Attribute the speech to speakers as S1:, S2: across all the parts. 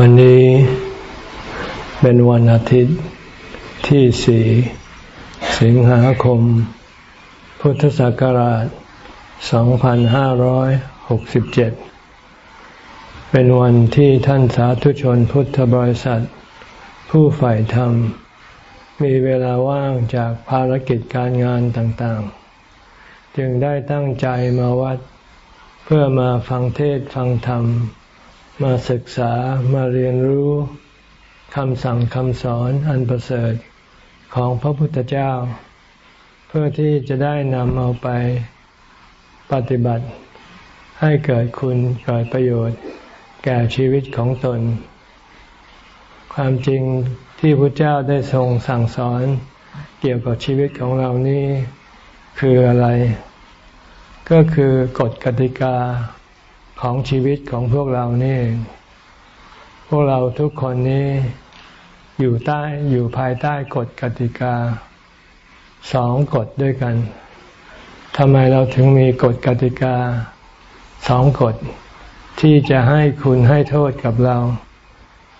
S1: วันนี้เป็นวันอาทิตย์ที่สี่สิงหาคม พุทธศักราช 2567 เป็นวันที่ท่านสาธุชนพุทธบริษัท ผู้ฝ่ายธรรม มีเวลาว่างจากภารกิจการงานต่างๆ จึงได้ตั้งใจมาวัด เพื่อมาฟังเทศฟังธรรม มาศึกษามาเรียนรู้คำสั่งคำสอนอันประเสริฐของพระพุทธเจ้า เพื่อที่จะได้นำเอาไปปฏิบัติ ให้เกิดคุณเกิดประโยชน์ แก่ชีวิตของตน ความจริงที่พระเจ้าได้ทรงสั่งสอนเกี่ยวกับชีวิตของเรานี้คืออะไร ก็คือกฎกติกา ของชีวิตของพวกเรานี่ พวกเราทุกคนนี้อยู่ใต้อยู่ภายใต้กฎกติกาสองกฎด้วยกันทำไมเราถึงมีกฎกติกาสองกฎ ที่จะให้คุณให้โทษกับเรา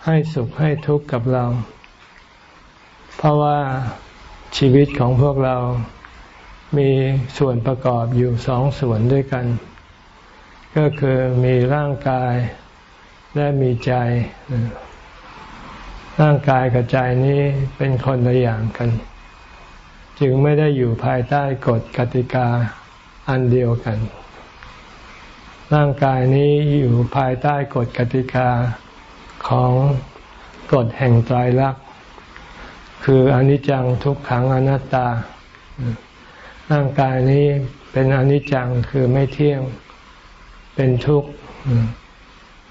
S1: ให้สุขให้ทุกข์กับเรา เพราะว่าชีวิตของพวกเรามีส่วนประกอบอยู่สองส่วนด้วยกัน ก็คือมีร่างกายและมีใจ ร่างกายกับใจนี้เป็นคนละอย่างกัน จึงไม่ได้อยู่ภายใต้กฎกติกาอันเดียวกัน ร่างกายนี้อยู่ภายใต้กฎกติกาของกฎแห่งไตรลักษณ์คืออนิจจังทุกขังอนัตตา ร่างกายนี้เป็นอนิจจังคือไม่เที่ยง เป็นทุกข์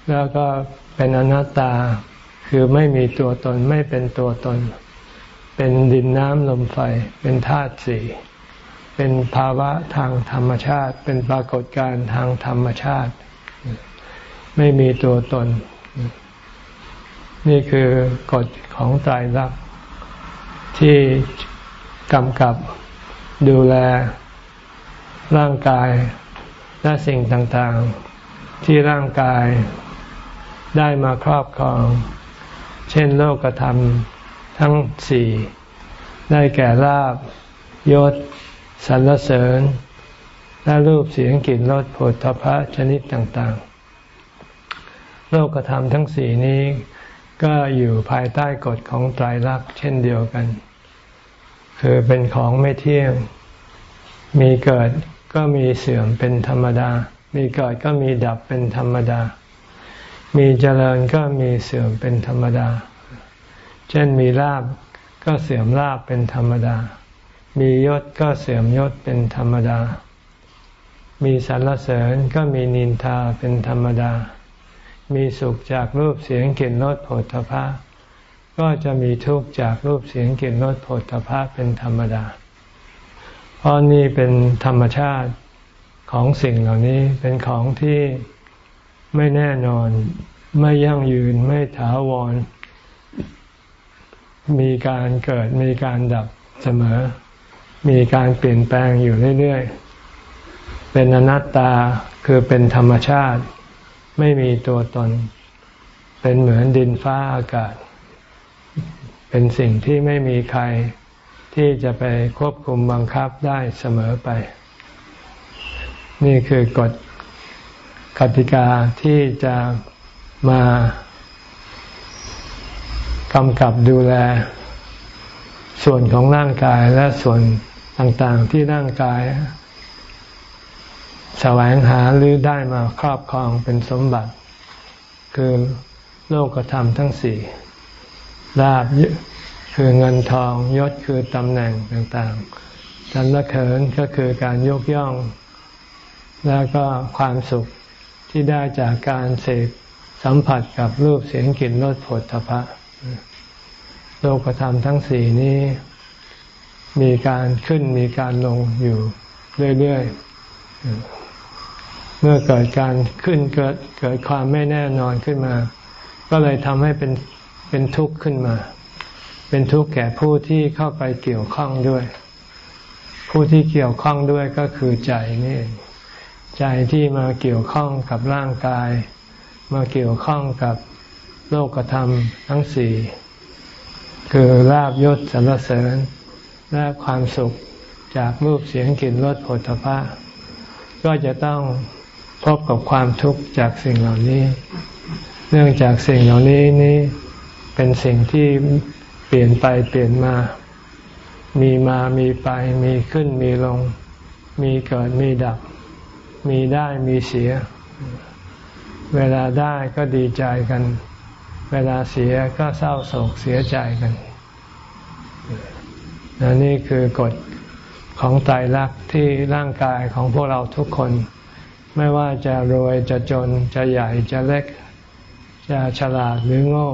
S1: แล้วก็เป็นอนัตตาคือไม่มีตัวตนไม่เป็นตัวตน เป็นดินน้ำลมไฟ เป็นธาตุสี่เป็นภาวะทางธรรมชาติ เป็นปรากฏการณ์ทางธรรมชาติ ไม่มีตัวตน นี่คือกฎของใจรักที่กำกับดูแลร่างกาย และสิ่งต่างๆ ที่ร่างกายได้มาครอบครอง เช่นโลกธรรมทั้งสี่ได้แก่ลาบยศสรรเสริญ และรูปเสียงกลิ่นรสผลทพะชนิดต่างๆ โลกธรรมทั้งสี่นี้ก็อยู่ภายใต้กฎของไตรลักษณ์เช่นเดียวกัน คือเป็นของไม่เที่ยง มีเกิด ก็มีเสื่อมเป็นธรรมดา มีเกิดก็มีดับเป็นธรรมดา มีเจริญก็มีเสื่อมเป็นธรรมดา เช่นมีลาบก็เสื่อมลาบเป็นธรรมดา มียศก็เสื่อมยศเป็นธรรมดา มีสรรเสริญก็มีนินทาเป็นธรรมดา มีสุขจากรูปเสียงกลิ่นรสผลทพะก็จะมีทุกข์จากรูปเสียงกลิ่นรสผลทพะเป็นธรรมดา เพราะนี่เป็นธรรมชาติของสิ่งเหล่านี้เป็นของที่ไม่แน่นอน ไม่ยั่งยืนไม่ถาวร มีการเกิดมีการดับเสมอ มีการเปลี่ยนแปลงอยู่เรื่อยๆ เป็นอนัตตาคือเป็นธรรมชาติ ไม่มีตัวตน เป็นเหมือนดินฟ้าอากาศ เป็นสิ่งที่ไม่มีใคร ที่จะไปควบคุมบังคับได้เสมอไป นี่คือกฎกติกาที่จะมากำกับดูแล ส่วนของร่างกายและส่วนต่างๆที่ร่างกาย แสวงหาหรือได้มาครอบครองเป็นสมบัติ คือโลกธรรมทั้งสี่ลาบ คือเงินทองยศคือตำแหน่งต่างๆสรรเสริญก็คือการยกย่อง แล้วก็ความสุขที่ได้จากการเสพสัมผัสกับรูปเสียงกลิ่นรสผลทพะโลกธรรมทั้งสี่นี้ มีการขึ้นมีการลงอยู่เรื่อยๆ เมื่อเกิดการขึ้นเกิดเกิดความไม่แน่นอนขึ้นมา ก็เลยทำให้เป็นเป็นทุกข์ขึ้นมา เป็นทุกข์แก่ผู้ที่เข้าไปเกี่ยวข้องด้วย ผู้ที่เกี่ยวข้องด้วยก็คือใจนี่ใจที่มาเกี่ยวข้องกับร่างกาย มาเกี่ยวข้องกับโลกธรรมทั้งสี่คือลาบยศสรรเสริญและความสุขจากรูปเสียงกลิ่นรสผลทพะก็จะต้องพบกับความทุกข์จากสิ่งเหล่านี้ เนื่องจากสิ่งเหล่านี้นี้เป็นสิ่งที่ ปลี่ยนไปเปลี่ยนมา มีมามีไป มีขึ้นมีลง มีเกิดมีดับ มีได้มีเสีย เวลาได้ก็ดีใจกัน เวลาเสียก็เศร้าโศกเสียใจกันนนี่คือกฎของไตรลักที่ร่างกายของพวกเราทุกคน ไม่ว่าจะรวยจะจนจะใหญ่จะเล็ก จะฉลาดหรือโง่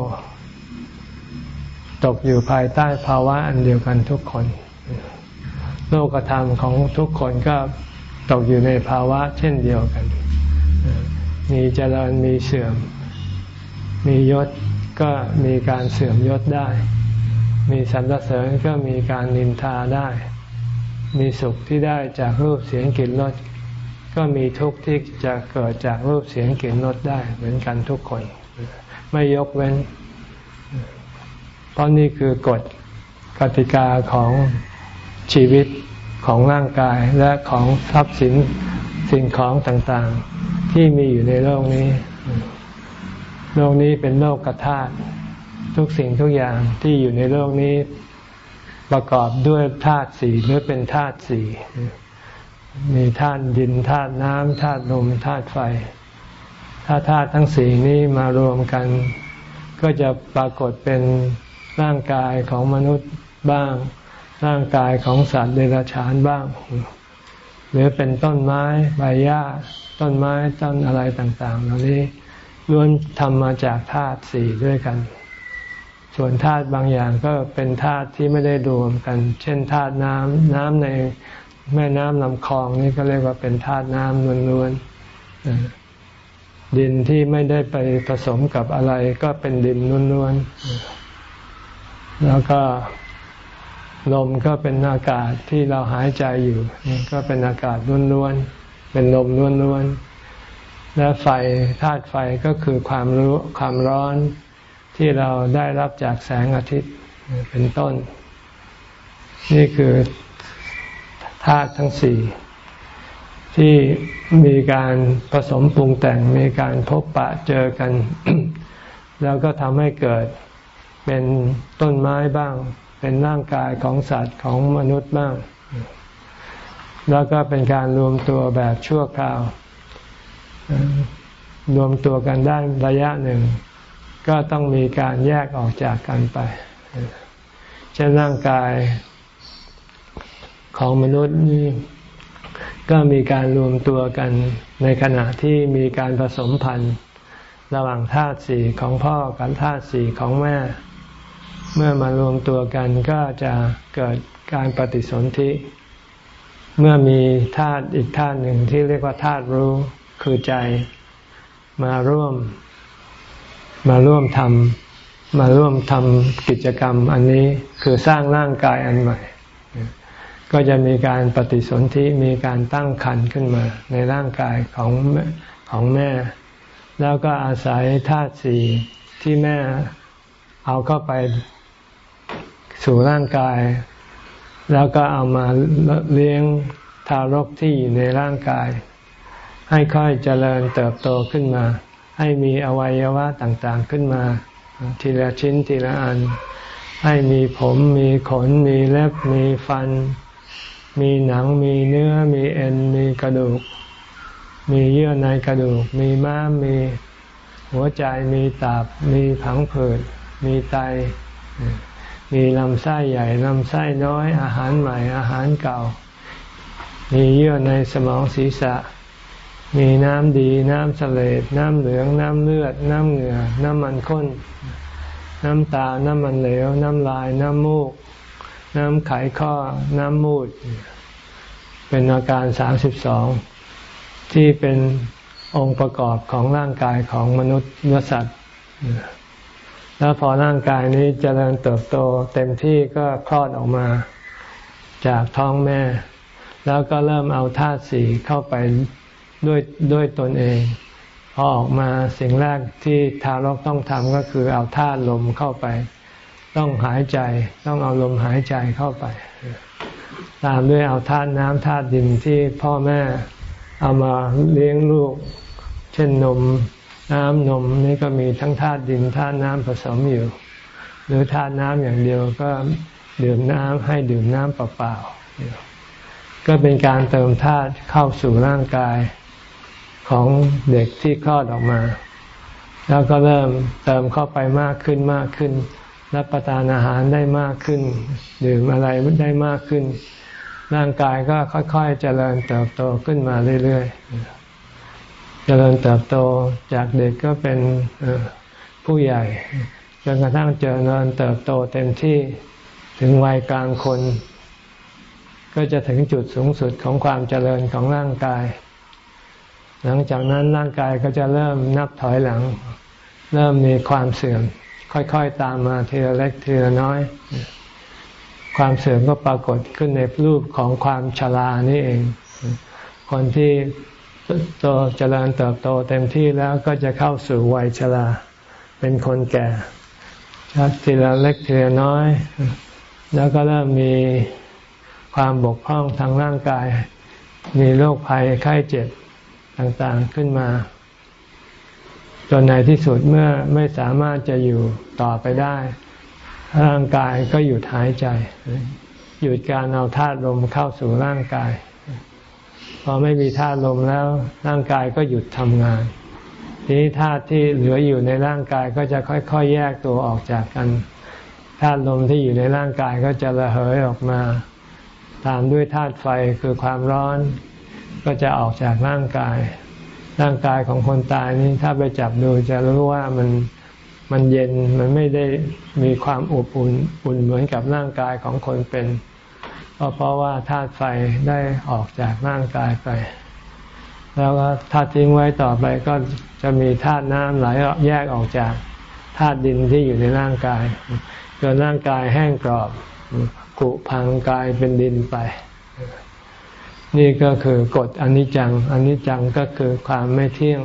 S1: ตกอยู่ภายใต้ภาวะอันเดียวกันทุกคน โลกธรรมของทุกคนก็ตกอยู่ในภาวะเช่นเดียวกัน มีเจริญมีเสื่อม มียศก็มีการเสื่อมยศได้ มีสรรเสริญก็มีการนินทาได้ มีสุขที่ได้จากรูปเสียงกลิ่นรสก็มีทุกข์ที่จะเกิดจากรูปเสียงกลิ่นรสได้เหมือนกันทุกคน ไม่ยกเว้น เพราะนี่คือกฎกติกาของชีวิตของร่างกายและของทรัพย์สินสิ่งของต่างๆ ที่มีอยู่ในโลกนี้ โลกนี้เป็นโลกกระธาตุทุกสิ่งทุกอย่างที่อยู่ในโลกนี้ประกอบด้วยธาตุสี่หรือเป็นธาตุสี่มีธาตุดินธาตุน้ำธาตุลมธาตุไฟ ถ้าธาตุทั้งสี่นี้มารวมกัน ก็จะปรากฏเป็น ร่างกายของมนุษย์บ้าง ร่างกายของสัตว์เดรัจฉานบ้าง หรือเป็นต้นไม้ใบหญ้า ต้นไม้ต้นอะไรต่าง ๆ เหล่านี้ล้วนทำมาจากธาตุสี่ด้วยกัน ส่วนธาตุบางอย่างก็เป็นธาตุที่ไม่ได้รวมกัน เช่นธาตุน้ำน้ำในแม่น้ำลำคลองนี่ก็เรียกว่าเป็นธาตุน้ำล้วนๆดินที่ไม่ได้ไปผสมกับอะไรก็เป็นดินล้วนๆ แล้วก็ลมก็เป็นอากาศที่เราหายใจอยู่นี่ก็เป็นอากาศล้วนๆเป็นลมล้วนๆและไฟธาตุไฟก็คือความรู้ความร้อนที่เราได้รับจากแสงอาทิตย์เป็นต้น นี่คือธาตุทั้งสี่ที่มีการผสมปรุงแต่งมีการพบปะเจอกัน แล้วก็ทำให้เกิด เป็นต้นไม้บ้าง เป็นร่างกายของสัตว์ของมนุษย์บ้าง แล้วก็เป็นการรวมตัวแบบชั่วคราว รวมตัวกันได้ระยะหนึ่ง ก็ต้องมีการแยกออกจากกันไป เช่นร่างกายของมนุษย์นี่ก็มีการรวมตัวกันในขณะที่มีการผสมพันธุ์ระหว่างธาตุสี่ของพ่อกับธาตุสี่ของแม่ เมื่อมารวมตัวกันก็จะเกิดการปฏิสนธิ เมื่อมีธาตุอีกธาตุหนึ่งที่เรียกว่าธาตุรู้คือใจ มาร่วม มาร่วมทำมาร่วมทำกิจกรรมอันนี้คือสร้างร่างกายอันใหม่ ก็จะมีการปฏิสนธิมีการตั้งครรภ์ขึ้นมา ในร่างกายของของแม่ แล้วก็อาศัยธาตุสี่ที่แม่เอาเข้าไป สู่ร่างกาย แล้วก็เอามาเลี้ยงทารกที่อยู่ในร่างกาย ให้ค่อยเจริญเติบโตขึ้นมา ให้มีอวัยวะต่างๆขึ้นมา ทีละชิ้นทีละอัน ให้มีผมมีขน มีเล็บมีฟัน มีหนังมีเนื้อมีเอ็นมีกระดูก มีเยื่อในกระดูก มีม้ามมีหัวใจมีตับมีผังผืดมีไต มีลำไส้ใหญ่ลำไส้น้อยอาหารใหม่อาหารเก่า มีเยื่อในสมองศีรษะ มีน้ำดี น้ำเสลดน้ำเหลือง น้ำเลือด น้ำเหงื่อ น้ำมันข้น น้ำตา น้ำมันเหลว น้ำลาย น้ำมูก น้ำไขข้อ น้ำมูด เป็นอาการสามสิบสองที่เป็นองค์ประกอบของร่างกายของมนุษย์เนื้อสัตว์ แล้วพอร่างกายนี้จเจริญเติบโตเต็มที่ก็คลอดออกมา จากท้องแม่ แล้วก็เริ่มเอาธาตุสีเข้าไปด้วยด้วยตนเองพออออกมาสิ่งแรกที่ทารกต้องทำก็คือเอาธาตุลมเข้าไป ต้องหายใจต้องเอาลมหายใจเข้าไป ตามด้วยเอาธาตุน้ำธาตุดินที่พ่อแม่เอามาเลี้ยงลูก เช่นนม น้ำนมนี่ก็มีทั้งธาตุดินธาตุน้ำผสมอยู่ หรือธาตุน้ำอย่างเดียวก็ดื่มน้ำให้ดื่มน้ำเปล่าๆก็เป็นการเติมธาตุเข้าสู่ร่างกายของเด็กที่คลอดออกมา แล้วก็เริ่มเติมเข้าไปมากขึ้นมากขึ้น รับประทานอาหารได้มากขึ้น ดื่มอะไรได้มากขึ้น ร่างกายก็ค่อยๆเจริญเติบโตขึ้นมาเรื่อยๆ จริญเติบโตจากเด็กก็เป็นผู้ใหญ่จนกระทั่งเจริญเติบโตเต็มที่ถึงวัยกลางคน ก็จะถึงจุดสูงสุดของความเจริญของร่างกาย หลังจากนั้นร่างกายก็จะเริ่มนับถอยหลัง เริ่มมีความเสื่อม ค่อยๆตามมาทีละเล็กทีละน้อย ความเสื่อมก็ปรากฏขึ้นในรูปของความชรานี่เอง คนที่ โตเจริญเติบโตเต็มที่แล้วก็จะเข้าสู่วัยชรา เป็นคนแก่ชักทีละเล็กทีละน้อย แล้วก็เริ่มมีความบกพร่องทางร่างกาย มีโรคภัยไข้เจ็บต่างๆขึ้นมา จนในที่สุดเมื่อไม่สามารถจะอยู่ต่อไปได้ ร่างกายก็หยุดหายใจ หยุดการเอาธาตุลมเข้าสู่ร่างกาย พอไม่มีธาตุลมแล้วร่างกายก็หยุดทำงาน ทีนี้ธาตุที่เหลืออยู่ในร่างกายก็จะค่อยๆแยกตัวออกจากกันธาตุลมที่อยู่ในร่างกายก็จะระเหยออกมา ตามด้วยธาตุไฟคือความร้อน ก็จะออกจากร่างกาย ร่างกายของคนตายนี้ถ้าไปจับดูจะรู้ว่ามันมันเย็นมันไม่ได้มีความอบอุ่นอุ่นเหมือนกับร่างกายของคนเป็น เพราะเพราะว่าธาตุไฟได้ออกจากร่างกายไป แล้วก็ถ้าทิ้งไว้ต่อไปก็จะมีธาตุน้ำไหลแยกออกจากธาตุดินที่อยู่ในร่างกายจนร่างกายแห้งกรอบผุพังกายเป็นดินไป นี่ก็คือกฎอนิจจังอนิจจังก็คือความไม่เที่ยง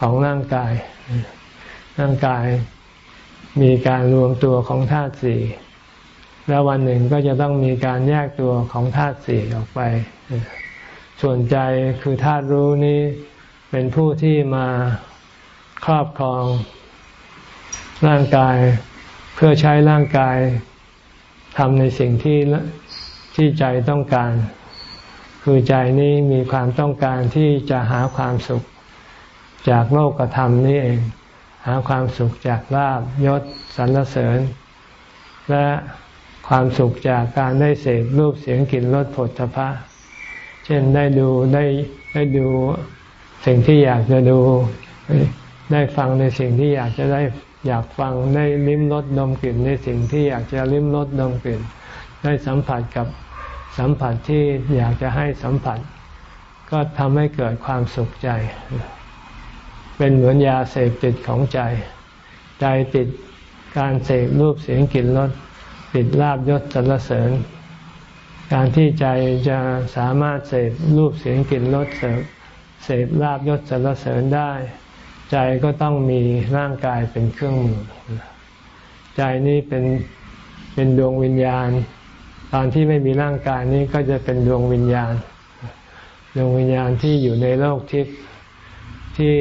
S1: ของร่างกาย ร่างกายมีการรวมตัวของธาตุสี่ แล้ววันหนึ่งก็จะต้องมีการแยกตัวของธาตุสี่ออกไป ส่วนใจคือธาตุรู้นี้เป็นผู้ที่มาครอบครองร่างกาย เพื่อใช้ร่างกายทำในสิ่งที่ที่ใจต้องการ คือใจนี้มีความต้องการที่จะหาความสุขจากโลกธรรมนี่เอง หาความสุขจากลาบยศสรรเสริญ และ ความสุขจากการได้เสพรูปเสียงกลิ่นรสผลทพะ เช่นได้ดูได้ได้ดูสิ่งที่อยากจะดู ได้ฟังในสิ่งที่อยากจะได้อยากฟังได้ลิ้มรสดมกลิ่นในสิ่งที่อยากจะลิ้มรสดมกลิ่น ได้สัมผัสกับสัมผัสที่อยากจะให้สัมผัส ก็ทำให้เกิดความสุขใจ เป็นเหมือนยาเสพติดของใจ ใจติดการเสพรูปเสียงกลิ่นรส ติดลาบยศสรรเสริญ การที่ใจจะสามารถเสพรูปเสียงกลิ่นรสเสพเสพลาบยศสรรเสริญได้ ใจก็ต้องมีร่างกายเป็นเครื่องมือ ใจนี้เป็นเป็นดวงวิญญาณ ตอนที่ไม่มีร่างกายนี้ก็จะเป็นดวงวิญญาณ ดวงวิญญาณที่อยู่ในโลกทิพย์ที่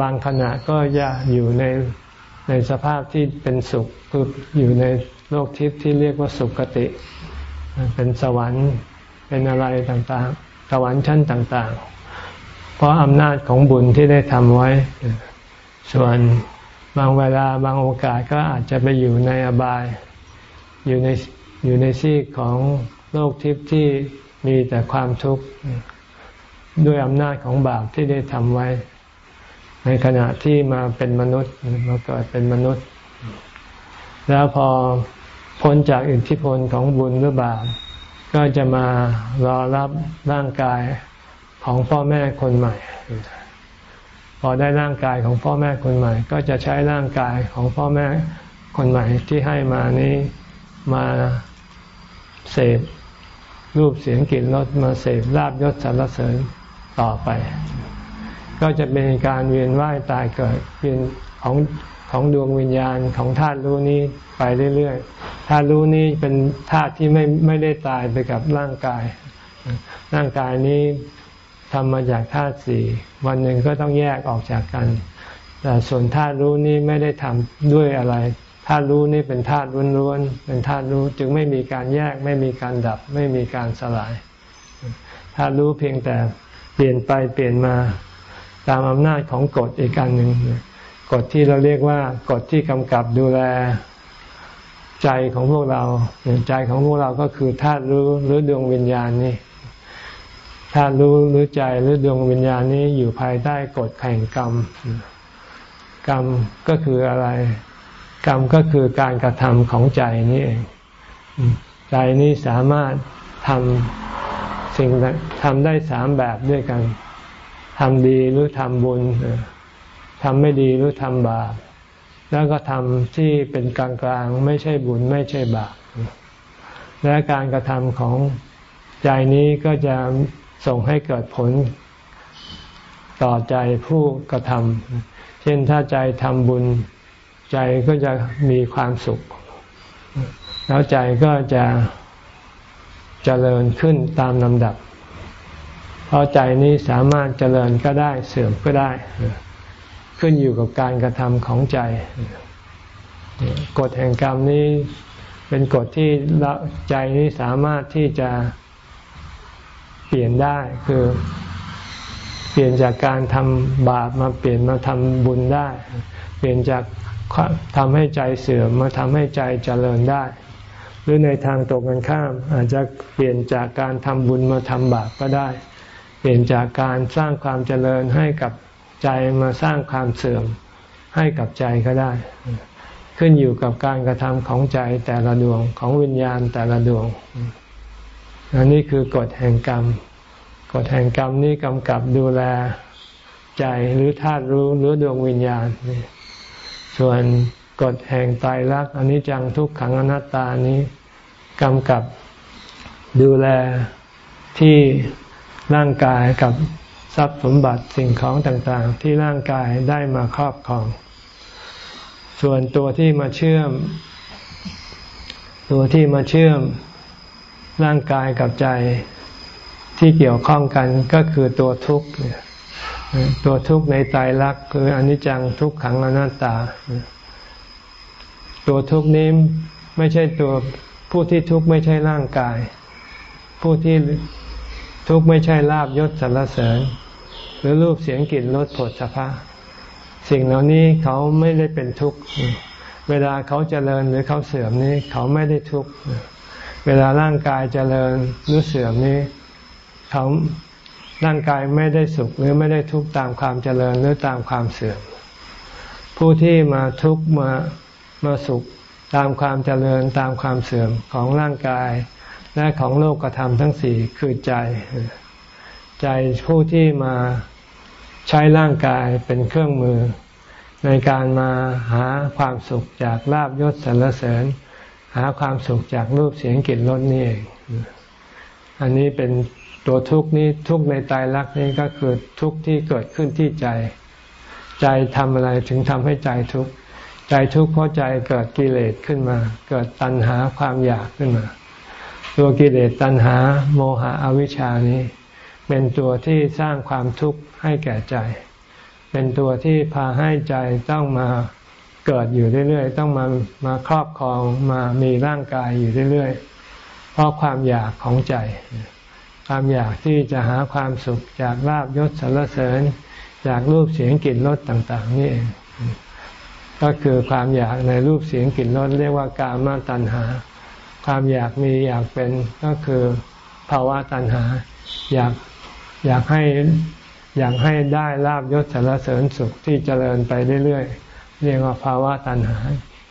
S1: บางขณะก็จะอยู่ใน ในสภาพที่เป็นสุขคืออยู่ในโลกทิพย์ที่เรียกว่าสุขติ เป็นสวรรค์เป็นอะไรต่างๆ สวรรค์ชั้นต่างๆ เพราะอำนาจของบุญที่ได้ทำไว้ ส่วนบางเวลาบางโอกาสก็อาจจะไปอยู่ในอบาย อยู่ในอยู่ในซีกของโลกทิพย์ที่มีแต่ความทุกข์ด้วยอำนาจของบาปที่ได้ทำไว้ ในขณะที่มาเป็นมนุษย์มาเกิดเป็นมนุษย์ แล้วพอพ้นจากอิทธิพลของบุญหรือบาปก็จะมารอรับร่างกายของพ่อแม่คนใหม่ พอได้ร่างกายของพ่อแม่คนใหม่ ก็จะใช้ร่างกายของพ่อแม่คนใหม่ที่ให้มานี้มาเสพรูปเสียงกลิ่นรสมาเสพลาบยศสารเสริญต่อไป ก็จะเป็นการเวียนว่ายตายเกิดเวียนของของดวงวิญญาณของธาตุรู้นี้ไปเรื่อยๆธาตุรู้นี้เป็นธาตุที่ไม่ไม่ได้ตายไปกับร่างกาย ร่างกายนี้ทำมาจากธาตุสี่วันหนึ่งก็ต้องแยกออกจากกัน แต่ส่วนธาตุรู้นี้ไม่ได้ทำด้วยอะไรธาตุรู้นี่เป็นธาตุล้วนๆ เป็นธาตุรู้จึงไม่มีการแยก ไม่มีการดับ ไม่มีการสลายธาตุรู้เพียงแต่เปลี่ยนไปเปลี่ยนมา ตามอำนาจของกฎอีกการหนึ่งกฎที่เราเรียกว่ากฎที่กำกับดูแลใจของพวกเราใจของพวกเราก็คือธาตุรู้หรือดวงวิญญาณนี่ธาตุรู้หรือใจหรือดวงวิญญาณนี้อยู่ภายใต้กฎแห่งกรรม กรรมก็คืออะไร กรรมก็คือการกระทำของใจนี่เองใจนี้สามารถทำสิ่งทำได้สามแบบด้วยกัน ทำดีหรือทำบุญทำไม่ดีหรือทำบาปแล้วก็ทำที่เป็นกลางๆไม่ใช่บุญไม่ใช่บาปและการกระทำของใจนี้ก็จะส่งให้เกิดผลต่อใจผู้กระทำเช่นถ้าใจทำบุญ ใจก็จะมีความสุข แล้วใจก็จะเจริญขึ้นตามลำดับ เพราะใจนี้สามารถเจริญก็ได้เสื่อมก็ได้ ขึ้นอยู่กับการกระทำของใจ กฎแห่งกรรมนี้เป็นกฎที่ใจนี้สามารถที่จะเปลี่ยนได้คือ เปลี่ยนจากการทำบาปมาเปลี่ยนมาทำบุญได้ เปลี่ยนจากทำให้ใจเสื่อมมาทำให้ใจเจริญได้ หรือในทางตรงกันข้าม อาจจะเปลี่ยนจากการทำบุญมาทำบาปก็ได้ เปลี่ยนจากการสร้างความเจริญให้กับใจมาสร้างความเสื่อมให้กับใจก็ได้ ขึ้นอยู่กับการกระทำของใจแต่ละดวงของวิญญาณแต่ละดวงอันนี้คือกฎแห่งกรรม กฎแห่งกรรมนี้กำกับดูแลใจหรือธาตุรู้หรือดวงวิญญาณ ส่วนกฎแห่งตายรักอันนี้จังทุกขังอนัตตานี้กำกับดูแลที่ ร่างกายกับทรัพย์สมบัติสิ่งของต่างๆ ที่ร่างกายได้มาครอบครอง ส่วนตัวที่มาเชื่อม ตัวที่มาเชื่อมร่างกายกับใจที่เกี่ยวข้องกันก็คือตัวทุกข์ตัวทุกข์ในใจรักคืออนิจจังทุกขังอนัตตา ตัวทุกข์นี้ไม่ใช่ตัวผู้ที่ทุกข์ไม่ใช่ร่างกาย ผู้ที่ ทุกข์ไม่ใช่ลาบยศสรรเสริญ หรือรูปเสียงกลิ่นรสผลสะพะสิ่งเหล่านี้เขาไม่ได้เป็นทุกข์เวลาเขาเจริญหรือเขาเสื่อมนี้ เขาไม่ได้ทุกข์เวลาร่างกายเจริญหรือเสื่อมนี้ เขาร่างกายไม่ได้สุขหรือไม่ได้ทุกข์ตามความเจริญหรือตามความเสื่อม ผู้ที่มาทุกข์มามาสุขตามความเจริญตามความเสื่อมของร่างกาย และของโลกธรรมทั้งสี่คือใจ ใจผู้ที่มาใช้ร่างกายเป็นเครื่องมือ ในการมาหาความสุขจากลาบยศสรรเสริญ หาความสุขจากรูปเสียงกลิ่นรสนี่เองอันนี้เป็นตัวทุกข์นี้ทุกข์ในตายรักนี้ก็คือทุกข์ที่เกิดขึ้นที่ใจ ใจทำอะไรถึงทำให้ใจทุกข์ใจทุกข์เพราะใจเกิดกิเลสขึ้นมา เกิดตัณหาความอยากขึ้นมา ตัวกิเลสตัณหา โมหะอวิชานี้ เป็นตัวที่สร้างความทุกข์ให้แก่ใจ เป็นตัวที่พาให้ใจต้องมาเกิดอยู่เรื่อยๆ ต้องมามาครอบครองมามีร่างกายอยู่เรื่อยๆ เพราะความอยากของใจ ความอยากที่จะหาความสุขจากลาบยศสรรเสริญ จากรูปเสียงกลิ่นรสต่าง ๆ นี่เองก็คือความอยากในรูปเสียงกลิ่นรสเรียกว่ากามาตัณหา ความอยากมีอยากเป็นก็คือภาวะตัณหา อยากอยากให้อยากให้ได้ลาบยศสารเสริญสุขที่เจริญไปเรื่อยๆเรียกว่าภาวะตัณหา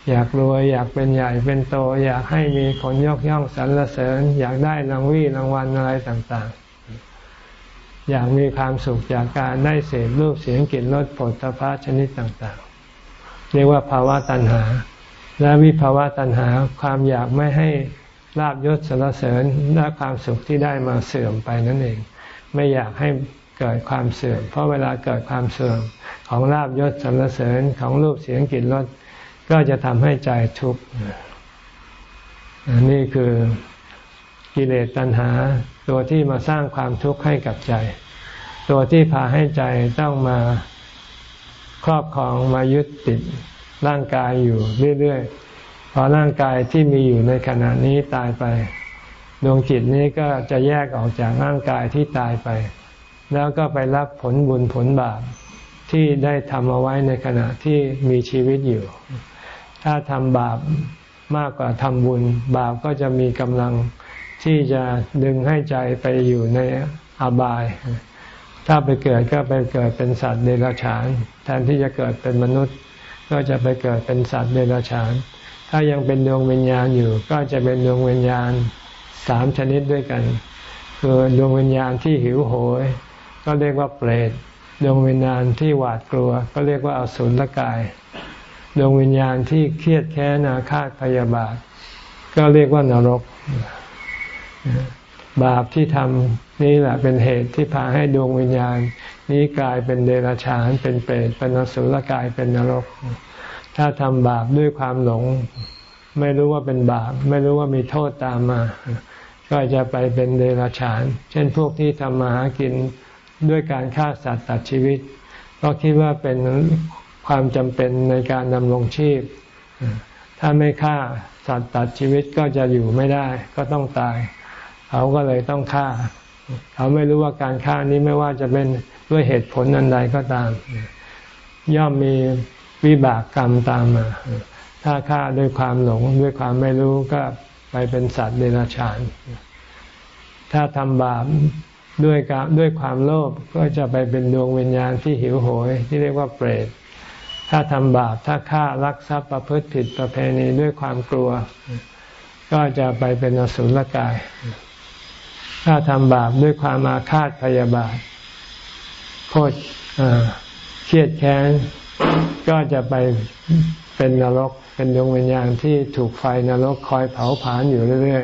S1: อยากรวยอยากเป็นใหญ่เป็นโต อยากให้มีคนยกย่องสรรเสริญ อยากได้รางวีรางวัลอะไรต่างๆ อยากมีความสุขจากการได้เสพรูปเสียงกลิ่นรสผลตภะชนิดต่างๆ เรียกว่าภาวะตัณหา และวิภาวะตัณหาความอยากไม่ให้ลาบยศสรรเสริญและความสุขที่ได้มาเสื่อมไปนั่นเอง ไม่อยากให้เกิดความเสื่อม เพราะเวลาเกิดความเสื่อมของลาบยศสรรเสริญของรูปเสียงกลิ่นรสก็จะทำให้ใจทุกข์นี่คือกิเลสตัณหา ตัวที่มาสร้างความทุกข์ให้กับใจ ตัวที่พาให้ใจต้องมาครอบครองมายึดติด ร่างกายอยู่เรื่อยๆพอร่างกายที่มีอยู่ในขณะนี้ตายไป ดวงจิตนี้ก็จะแยกออกจากร่างกายที่ตายไป แล้วก็ไปรับผลบุญผลบาปที่ได้ทำเอาไว้ในขณะที่มีชีวิตอยู่ ถ้าทำบาปมากกว่าทำบุญ บาปก็จะมีกำลังที่จะดึงให้ใจไปอยู่ในอบาย ถ้าไปเกิดก็ไปเกิดเป็นสัตว์เดรัจฉาน แทนที่จะเกิดเป็นมนุษย์ ก็จะไปเกิดเป็นสัตว์เดรัจฉาน ถ้ายังเป็นดวงวิญญาณอยู่ ก็จะเป็นดวงวิญญาณสามชนิดด้วยกัน คือดวงวิญญาณที่หิวโหย ก็เรียกว่าเปรต ดวงวิญญาณที่หวาดกลัว ก็เรียกว่าอสุรกาย ดวงวิญญาณที่เครียดแค้นอาฆาตพยาบาท ก็เรียกว่านรก บาปที่ทำนี่แหละเป็นเหตุที่พาให้ดวงวิญญาณ นี้กลายเป็นเดรัจฉานเป็นเปรตเป็นอสุรกายเป็นนรก ถ้าทำบาปด้วยความหลง ไม่รู้ว่าเป็นบาป ไม่รู้ว่ามีโทษตามมา ก็จะไปเป็นเดรัจฉาน เช่นพวกที่ทำมาหากินด้วยการฆ่าสัตว์ตัดชีวิตก็คิดว่าเป็นความจำเป็นในการดำรงชีพ ถ้าไม่ฆ่าสัตว์ตัดชีวิตก็จะอยู่ไม่ได้ ก็ต้องตาย เขาก็เลยต้องฆ่า เขาไม่รู้ว่าการฆ่านี้ไม่ว่าจะเป็นด้วยเหตุผลอันใดก็ตาม ย่อมมีวิบากกรรมตามมา ถ้าฆ่าด้วยความหลงด้วยความไม่รู้ก็ไปเป็นสัตว์เดรัจฉาน ถ้าทำบาปด้วยกด้วยความโลภก็จะไปเป็นดวงวิญญาณที่หิวโหย ที่เรียกว่าเปรต ถ้าทำบาปถ้าฆ่ารักทรัพย์ประพฤติผิดประเพณีด้วยความกลัว ก็จะไปเป็นอสุรกาย ถ้าทำบาปด้วยความอาฆาตพยาบาทโคตรเครียดแค้นก็จะไปเป็นนรก เป็นดวงวิญญาณที่ถูกไฟนรกคอยเผาผลาญอยู่เรื่อย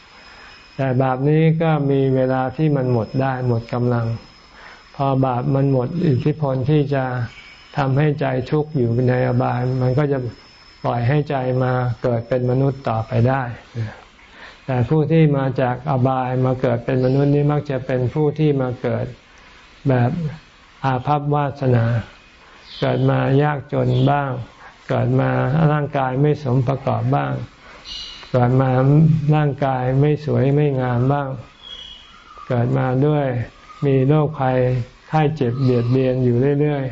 S1: ๆ แต่บาปนี้ก็มีเวลาที่มันหมดได้หมดกำลัง พอบาปมันหมดอิทธิพลที่จะทำให้ใจทุกข์อยู่ในอบาย มันก็จะปล่อยให้ใจมาเกิดเป็นมนุษย์ต่อไปได้ แต่ผู้ที่มาจากอบายมาเกิดเป็นมนุษย์นี้มักจะเป็นผู้ที่มาเกิดแบบอาภัพวาสนา เกิดมายากจนบ้าง เกิดมาร่างกายไม่สมประกอบบ้าง เกิดมาร่างกายไม่สวยไม่งามบ้าง เกิดมาด้วยมีโรคภัยไข้เจ็บเบียดเบียนอยู่เรื่อย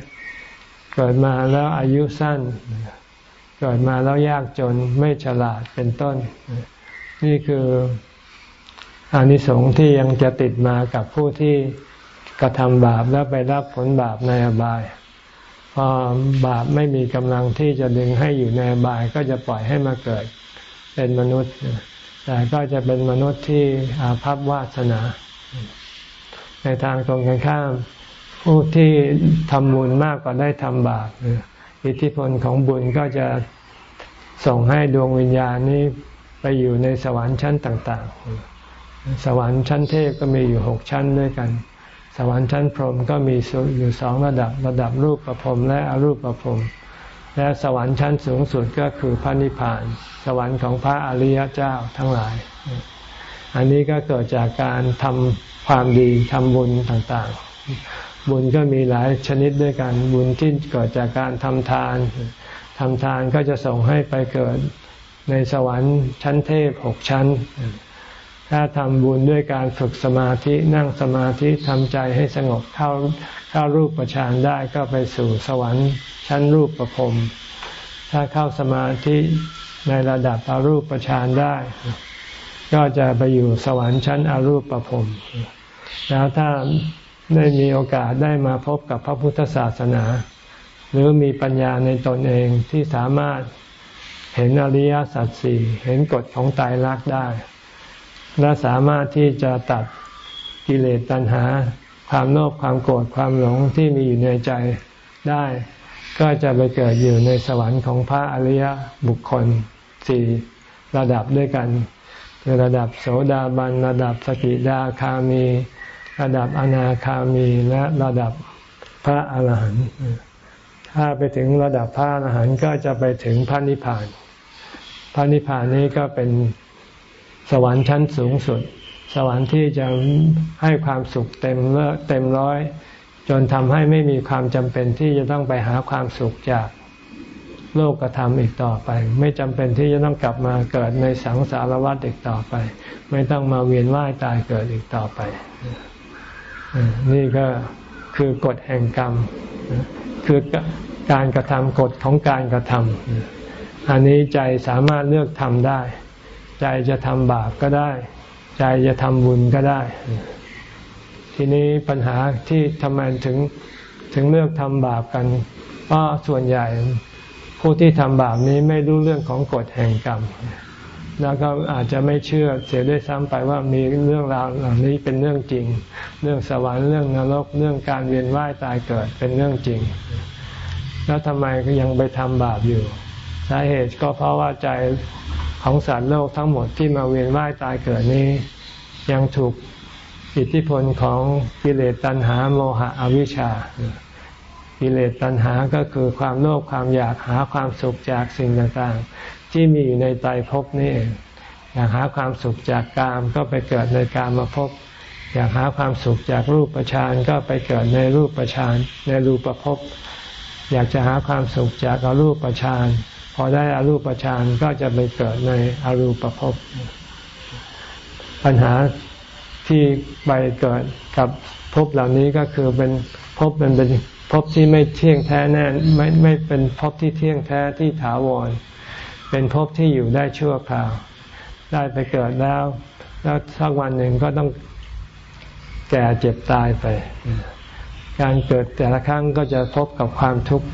S1: ๆ เกิดมาแล้วอายุสั้น เกิดมาแล้วยากจนไม่ฉลาดเป็นต้น นี่คืออานิสงส์ที่ยังจะติดมากับผู้ที่กระทำบาปแล้วไปรับผลบาปในอบาย พอบาปไม่มีกำลังที่จะดึงให้อยู่ในอบาย ก็จะปล่อยให้มาเกิดเป็นมนุษย์ แต่ก็จะเป็นมนุษย์ที่อาภัพวาสนา ในทางตรงกันข้าม ผู้ที่ทำบุญมากกว่าได้ทำบาปอิทธิพลของบุญก็จะส่งให้ดวงวิญญาณนี้ ไปอยู่ในสวรรค์ชั้นต่าง ๆ สวรรค์ชั้นเทพก็มีอยู่หกชั้นด้วยกัน สวรรค์ชั้นพรหมก็มีอยู่สองระดับระดับรูปประพรมและอรูปประพรมและสวรรค์ชั้นสูงสุดก็คือพระนิพพาน สวรรค์ของพระอริยเจ้าทั้งหลาย อันนี้ก็เกิดจากการทำความดีทำบุญต่างๆ บุญก็มีหลายชนิดด้วยกัน บุญที่เกิดจากการทำทานทำทานก็จะส่งให้ไปเกิด ในสวรรค์ชั้นเทพหกชั้น ถ้าทำบุญด้วยการฝึกสมาธินั่งสมาธิทำใจให้สงบเข้าเข้ารูปประชานได้ก็ไปสู่สวรรค์ชั้นรูปประพรมถ้าเข้าสมาธิในระดับอารูปประชานได้ ก็จะไปอยู่สวรรค์ชั้นอารูปประพรมแล้วถ้าได้มีโอกาสได้มาพบกับพระพุทธศาสนา หรือมีปัญญาในตนเองที่สามารถ เห็นอริยสัจสี่เห็นกฎของตายรักได้ และสามารถที่จะตัดกิเลสตัณหา ความโลภความโกรธความหลงที่มีอยู่ในใจได้ ก็จะไปเกิดอยู่ในสวรรค์ของพระอริยบุคคลสี่ระดับด้วยกัน คือระดับโสดาบัน ระดับสกิดาคามี ระดับอนาคามีและระดับพระอาหารหันต์ถ้าไปถึงระดับพระอรหันต์ก็จะไปถึงพระนิพพาน ระนิพพานนี้ก็เป็นสวรรค์ชั้นสูงสุด สวรรค์ที่จะให้ความสุขเต็มเลเต็มร้อย จนทำให้ไม่มีความจำเป็นที่จะต้องไปหาความสุขจากโลกธรรมอีกต่อไป ไม่จำเป็นที่จะต้องกลับมาเกิดในสังสารวัฏอีกต่อไป ไม่ต้องมาเวียนว่ายตายเกิดอีกต่อไป นี่ก็คือกฎแห่งกรรม คือการกระทำกฎของการกระทำ อันนี้ใจสามารถเลือกทำได้ ใจจะทำบาปก็ได้ ใจจะทำบุญก็ได้ ทีนี้ปัญหาที่ทำไมถึงถึงเลือกทำบาปกัน เพราะส่วนใหญ่ผู้ที่ทำบาปนี้ไม่รู้เรื่องของกฎแห่งกรรม แล้วก็อาจจะไม่เชื่อเสียด้วยซ้ำไปว่ามีเรื่องราวเหล่านี้เป็นเรื่องจริง เรื่องสวรรค์เรื่องนรกเรื่องการเวียนว่ายตายเกิดเป็นเรื่องจริง แล้วทำไมก็ยังไปทำบาปอยู่ สาเหตุก็เพราะว่าใจของสัตว์โลกทั้งหมดที่มาเวียนว่ายตายเกิดนี้ ยังถูกอิทธิพลของกิเลสตัณหาโมหะอวิชชา กิเลสตัณหาก็คือความโลภความอยากหาความสุขจากสิ่งต่างๆ ที่มีอยู่ในใจภพนี่เองอยากหาความสุขจากกามก็ไปเกิดในกามมาพบอยากหาความสุขจากรูปประชานก็ไปเกิดในรูปประชานในรูปประพบ อยากจะหาความสุขจากอรูปประชาน อได้อารูปประชานก็จะไปเกิดในอรูปประพปัญหาที่ไปเกิดกับภพเหล่านี้ก็คือเป็นภพมันเป็นภพที่ไม่เที่ยงแท้แน่ไม่ไม่เป็นภพที่เที่ยงแท้ที่ถาวร เป็นภพที่อยู่ได้ชั่วคราว ได้ไปเกิดแล้ว แล้วสักวันหนึ่งก็ต้องแก่เจ็บตายไป การเกิดแต่ละครั้งก็จะพบกับความทุกข์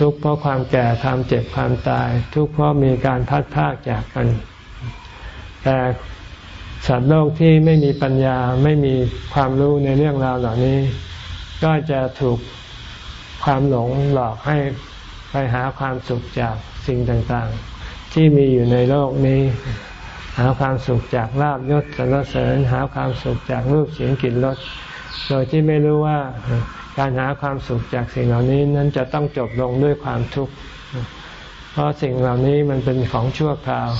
S1: ทุกข์เพราะความแก่ความเจ็บความตาย ทุกข์เพราะมีการพัดพากจากกัน แต่สัตว์โลกที่ไม่มีปัญญาไม่มีความรู้ในเรื่องราวเหล่านี้ ก็จะถูกความหลงหลอกให้ไปหาความสุขจากสิ่งต่างๆ ที่มีอยู่ในโลกนี้ หาความสุขจากลาบยศสรรเสริญ หาความสุขจากรูปเสียงกลิ่นรส โดยที่ไม่รู้ว่าการหาความสุขจากสิ่งเหล่านี้นั้นจะต้องจบลงด้วยความทุกข์ เพราะสิ่งเหล่านี้มันเป็นของชั่วคราว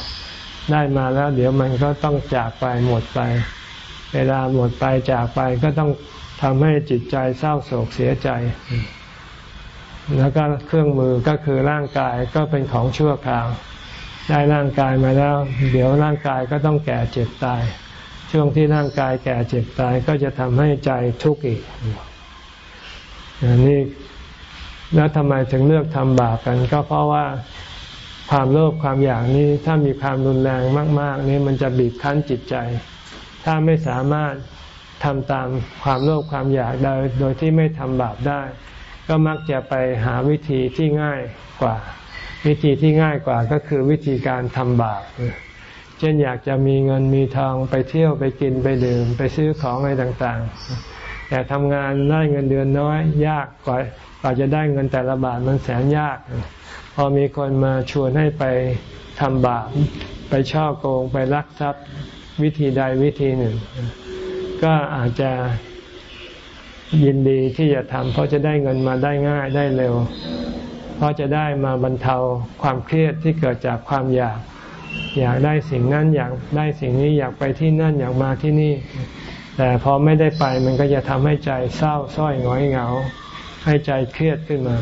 S1: ได้มาแล้วเดี๋ยวมันก็ต้องจากไปหมดไป เวลาหมดไปจากไปก็ต้องทำให้จิตใจเศร้าโศกเสียใจ แล้วก็เครื่องมือก็คือร่างกายก็เป็นของชั่วคราว ได้ร่างกายมาแล้ว เดี๋ยวร่างกายก็ต้องแก่เจ็บตาย ช่วงที่ร่างกายแก่เจ็บตายก็จะทำให้ใจทุกข์อีกนี่แล้วทำไมถึงเลือกทำบาปกัน ก็เพราะว่าความโลภความอยากนี้ถ้ามีความรุนแรงมาก ๆ นี่มันจะบีบคั้นจิตใจ ถ้าไม่สามารถทำตามความโลภความอยากโดยโดยที่ไม่ทำบาปได้ ก็มักจะไปหาวิธีที่ง่ายกว่า วิธีที่ง่ายกว่าก็คือวิธีการทำบาป เช่นอยากจะมีเงินมีทองไปเที่ยวไปกินไปดื่ม ไปซื้อของอะไรต่างๆ แต่ทำงานได้เงินเดือนน้อย ยากกว่ากว่าจะได้เงินแต่ละบาทมันแสนยาก พอมีคนมาชวนให้ไปทำบาปไปช่อโกงไปลักทรัพย์วิธีใดวิธีหนึ่ง ก็อาจจะยินดีที่จะทำเพราะจะได้เงินมาได้ง่ายได้เร็ว เพราะจะได้มาบรรเทาความเครียดที่เกิดจากความอยาก อยากได้สิ่งนั้นอยากได้สิ่งนี้อยากไปที่นั่นอยากมาที่นี่ แต่พอไม่ได้ไปมันก็จะทำให้ใจเศร้าส้อยหงอยเหงา ให้ใจเครียดขึ้นมา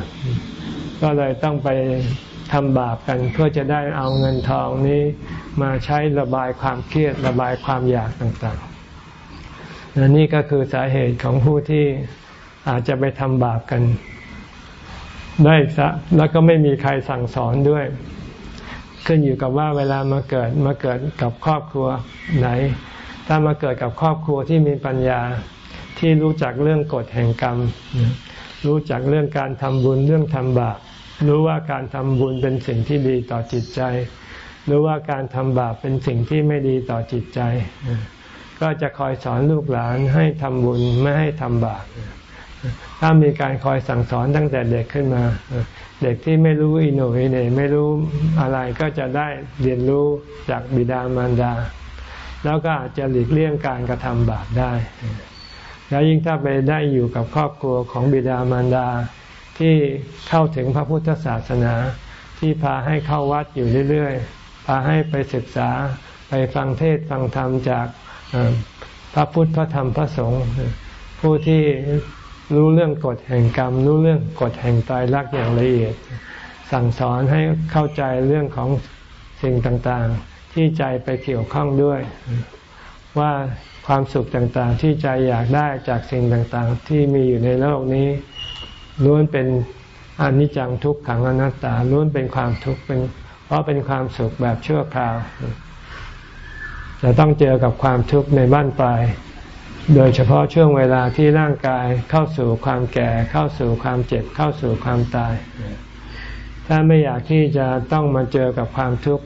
S1: ก็เลยต้องไปทำบาปกันเพื่อจะได้เอาเงินทองนี้มาใช้ระบายความเครียดระบายความอยากต่างๆนี่ก็คือสาเหตุของผู้ที่อาจจะไปทำบาปกันได้ซะแล้วก็ไม่มีใครสั่งสอนด้วย ขึ้นอยู่กับว่าเวลามาเกิดมาเกิดกับครอบครัวไหน ถ้ามาเกิดกับครอบครัวที่มีปัญญาที่รู้จักเรื่องกฎแห่งกรรม รู้จักเรื่องการทำบุญเรื่องทำบาปรู้ว่าการทำบุญเป็นสิ่งที่ดีต่อจิตใจ รู้ว่าการทำบาปเป็นสิ่งที่ไม่ดีต่อจิตใจ ก็จะคอยสอนลูกหลานให้ทำบุญไม่ให้ทำบาปถ้ามีการคอยสั่งสอนตั้งแต่เด็กขึ้นมา เด็กที่ไม่รู้อิโนอิเนไม่รู้อะไรก็จะได้เรียนรู้จากบิดามารดา แล้วก็อาจจะหลีกเลี่ยงการกระทำบาปได้ แล้วยิ่งถ้าไปได้อยู่กับครอบครัวของบิดามารดาที่เข้าถึงพระพุทธศาสนา ที่พาให้เข้าวัดอยู่เรื่อยๆ พาให้ไปศึกษาไปฟังเทศฟังธรรมจากพระพุทธพระธรรมพระสงฆ์ผู้ที่ รู้เรื่องกฎแห่งกรรม รู้เรื่องกฎแห่งตายรักอย่างละเอียด สั่งสอนให้เข้าใจเรื่องของสิ่งต่างๆ ที่ใจไปเกี่ยวข้องด้วย ว่าความสุขต่างๆ ที่ใจอยากได้จากสิ่งต่างๆ ที่มีอยู่ในโลกนี้ล้วนเป็นอนิจจังทุกขังอนัตตาล้วนเป็นความทุกข์เป็น เพราะเป็นความสุขแบบชั่วคราวจะต้องเจอกับความทุกข์ในบ้านปลาย โดยเฉพาะช่วงเวลาที่ร่างกายเข้าสู่ความแก่เข้าสู่ความเจ็บเข้าสู่ความตาย ถ้าไม่อยากที่จะต้องมาเจอกับความทุกข์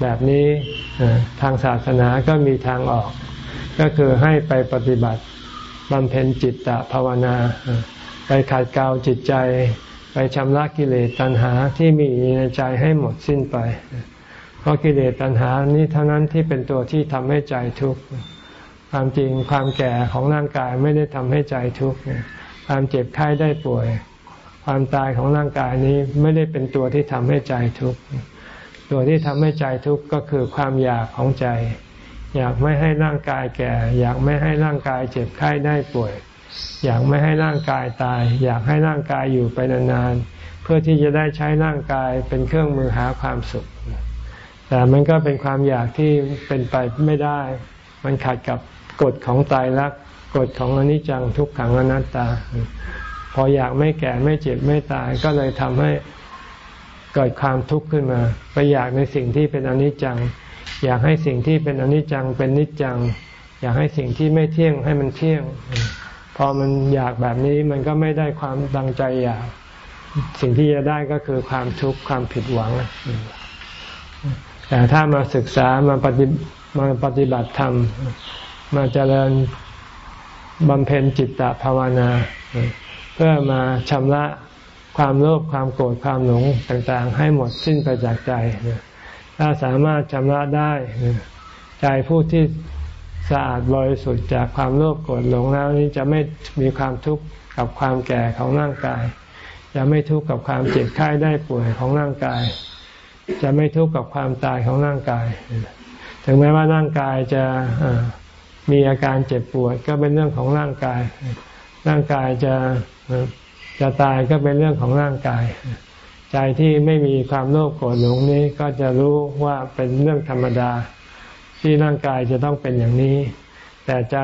S1: แบบนี้ทางศาสนาก็มีทางออก ก็คือให้ไปปฏิบัติบำเพ็ญจิตตภาวนา ไปขัดเกลาจิตใจ ไปชำระกิเลสตัณหาที่มีในใจให้หมดสิ้นไป เพราะกิเลสตัณหานี้เท่านั้นที่เป็นตัวที่ทำให้ใจทุกข์ ความจริงความแก่ของร่างกายไม่ได้ทำให้ใจทุกข์ความเจ็บไข้ได้ป่วย ความตายของร่างกายนี้ไม่ได้เป็นตัวที่ทำให้ใจทุกข์ตัวที่ทำให้ใจทุกข์ก็คือความอยากของใจ อยากไม่ให้ร่างกายแก่ อยากไม่ให้ร่างกายเจ็บไข้ได้ป่วย อยากไม่ให้ร่างกายตาย อยากให้ร่างกายอยู่ไปนานๆเพื่อที่จะได้ใช้ร่างกายเป็นเครื่องมือหาความสุข แต่มันก็เป็นความอยากที่เป็นไปไม่ได้ มันขัดกับกฎของตายรักกฎของอนิจจังทุกขังอนัตตา พออยากไม่แก่ไม่เจ็บไม่ตายก็เลยทำให้เกิดความทุกข์ขึ้นมา ไปอยากในสิ่งที่เป็นอนิจจัง อยากให้สิ่งที่เป็นอนิจจังเป็นนิจจัง อยากให้สิ่งที่ไม่เที่ยงให้มันเที่ยง พอมันอยากแบบนี้มันก็ไม่ได้ความดังใจอยาก สิ่งที่จะได้ก็คือความทุกข์ความผิดหวังแต่ถ้ามาศึกษามาปฏิ มาปฏิบัติธรรม มาเจริญบำเพ็ญจิตตภาวนา เพื่อมาชำระความโลภความโกรธความหลงต่างๆ ให้หมดสิ้นไปจากใจ ถ้าสามารถชำระได้ใจผู้ที่สะอาดบริสุทธิ์จากความโลภโกรธหลงแล้วนี้จะไม่มีความทุกข์กับความแก่ของร่างกาย จะไม่ทุกข์กับความเจ็บไข้ได้ป่วยของร่างกาย จะไม่ทุกข์กับความตายของร่างกาย ถึงแม้ว่าร่างกายจะมีอาการเจ็บปวด ก็เป็นเรื่องของร่างกาย ร่างกายจะจะตายก็เป็นเรื่องของร่างกาย ใจที่ไม่มีความโลภโกรธหลงนี้ก็จะรู้ว่าเป็นเรื่องธรรมดา ที่ร่างกายจะต้องเป็นอย่างนี้ แต่ใจ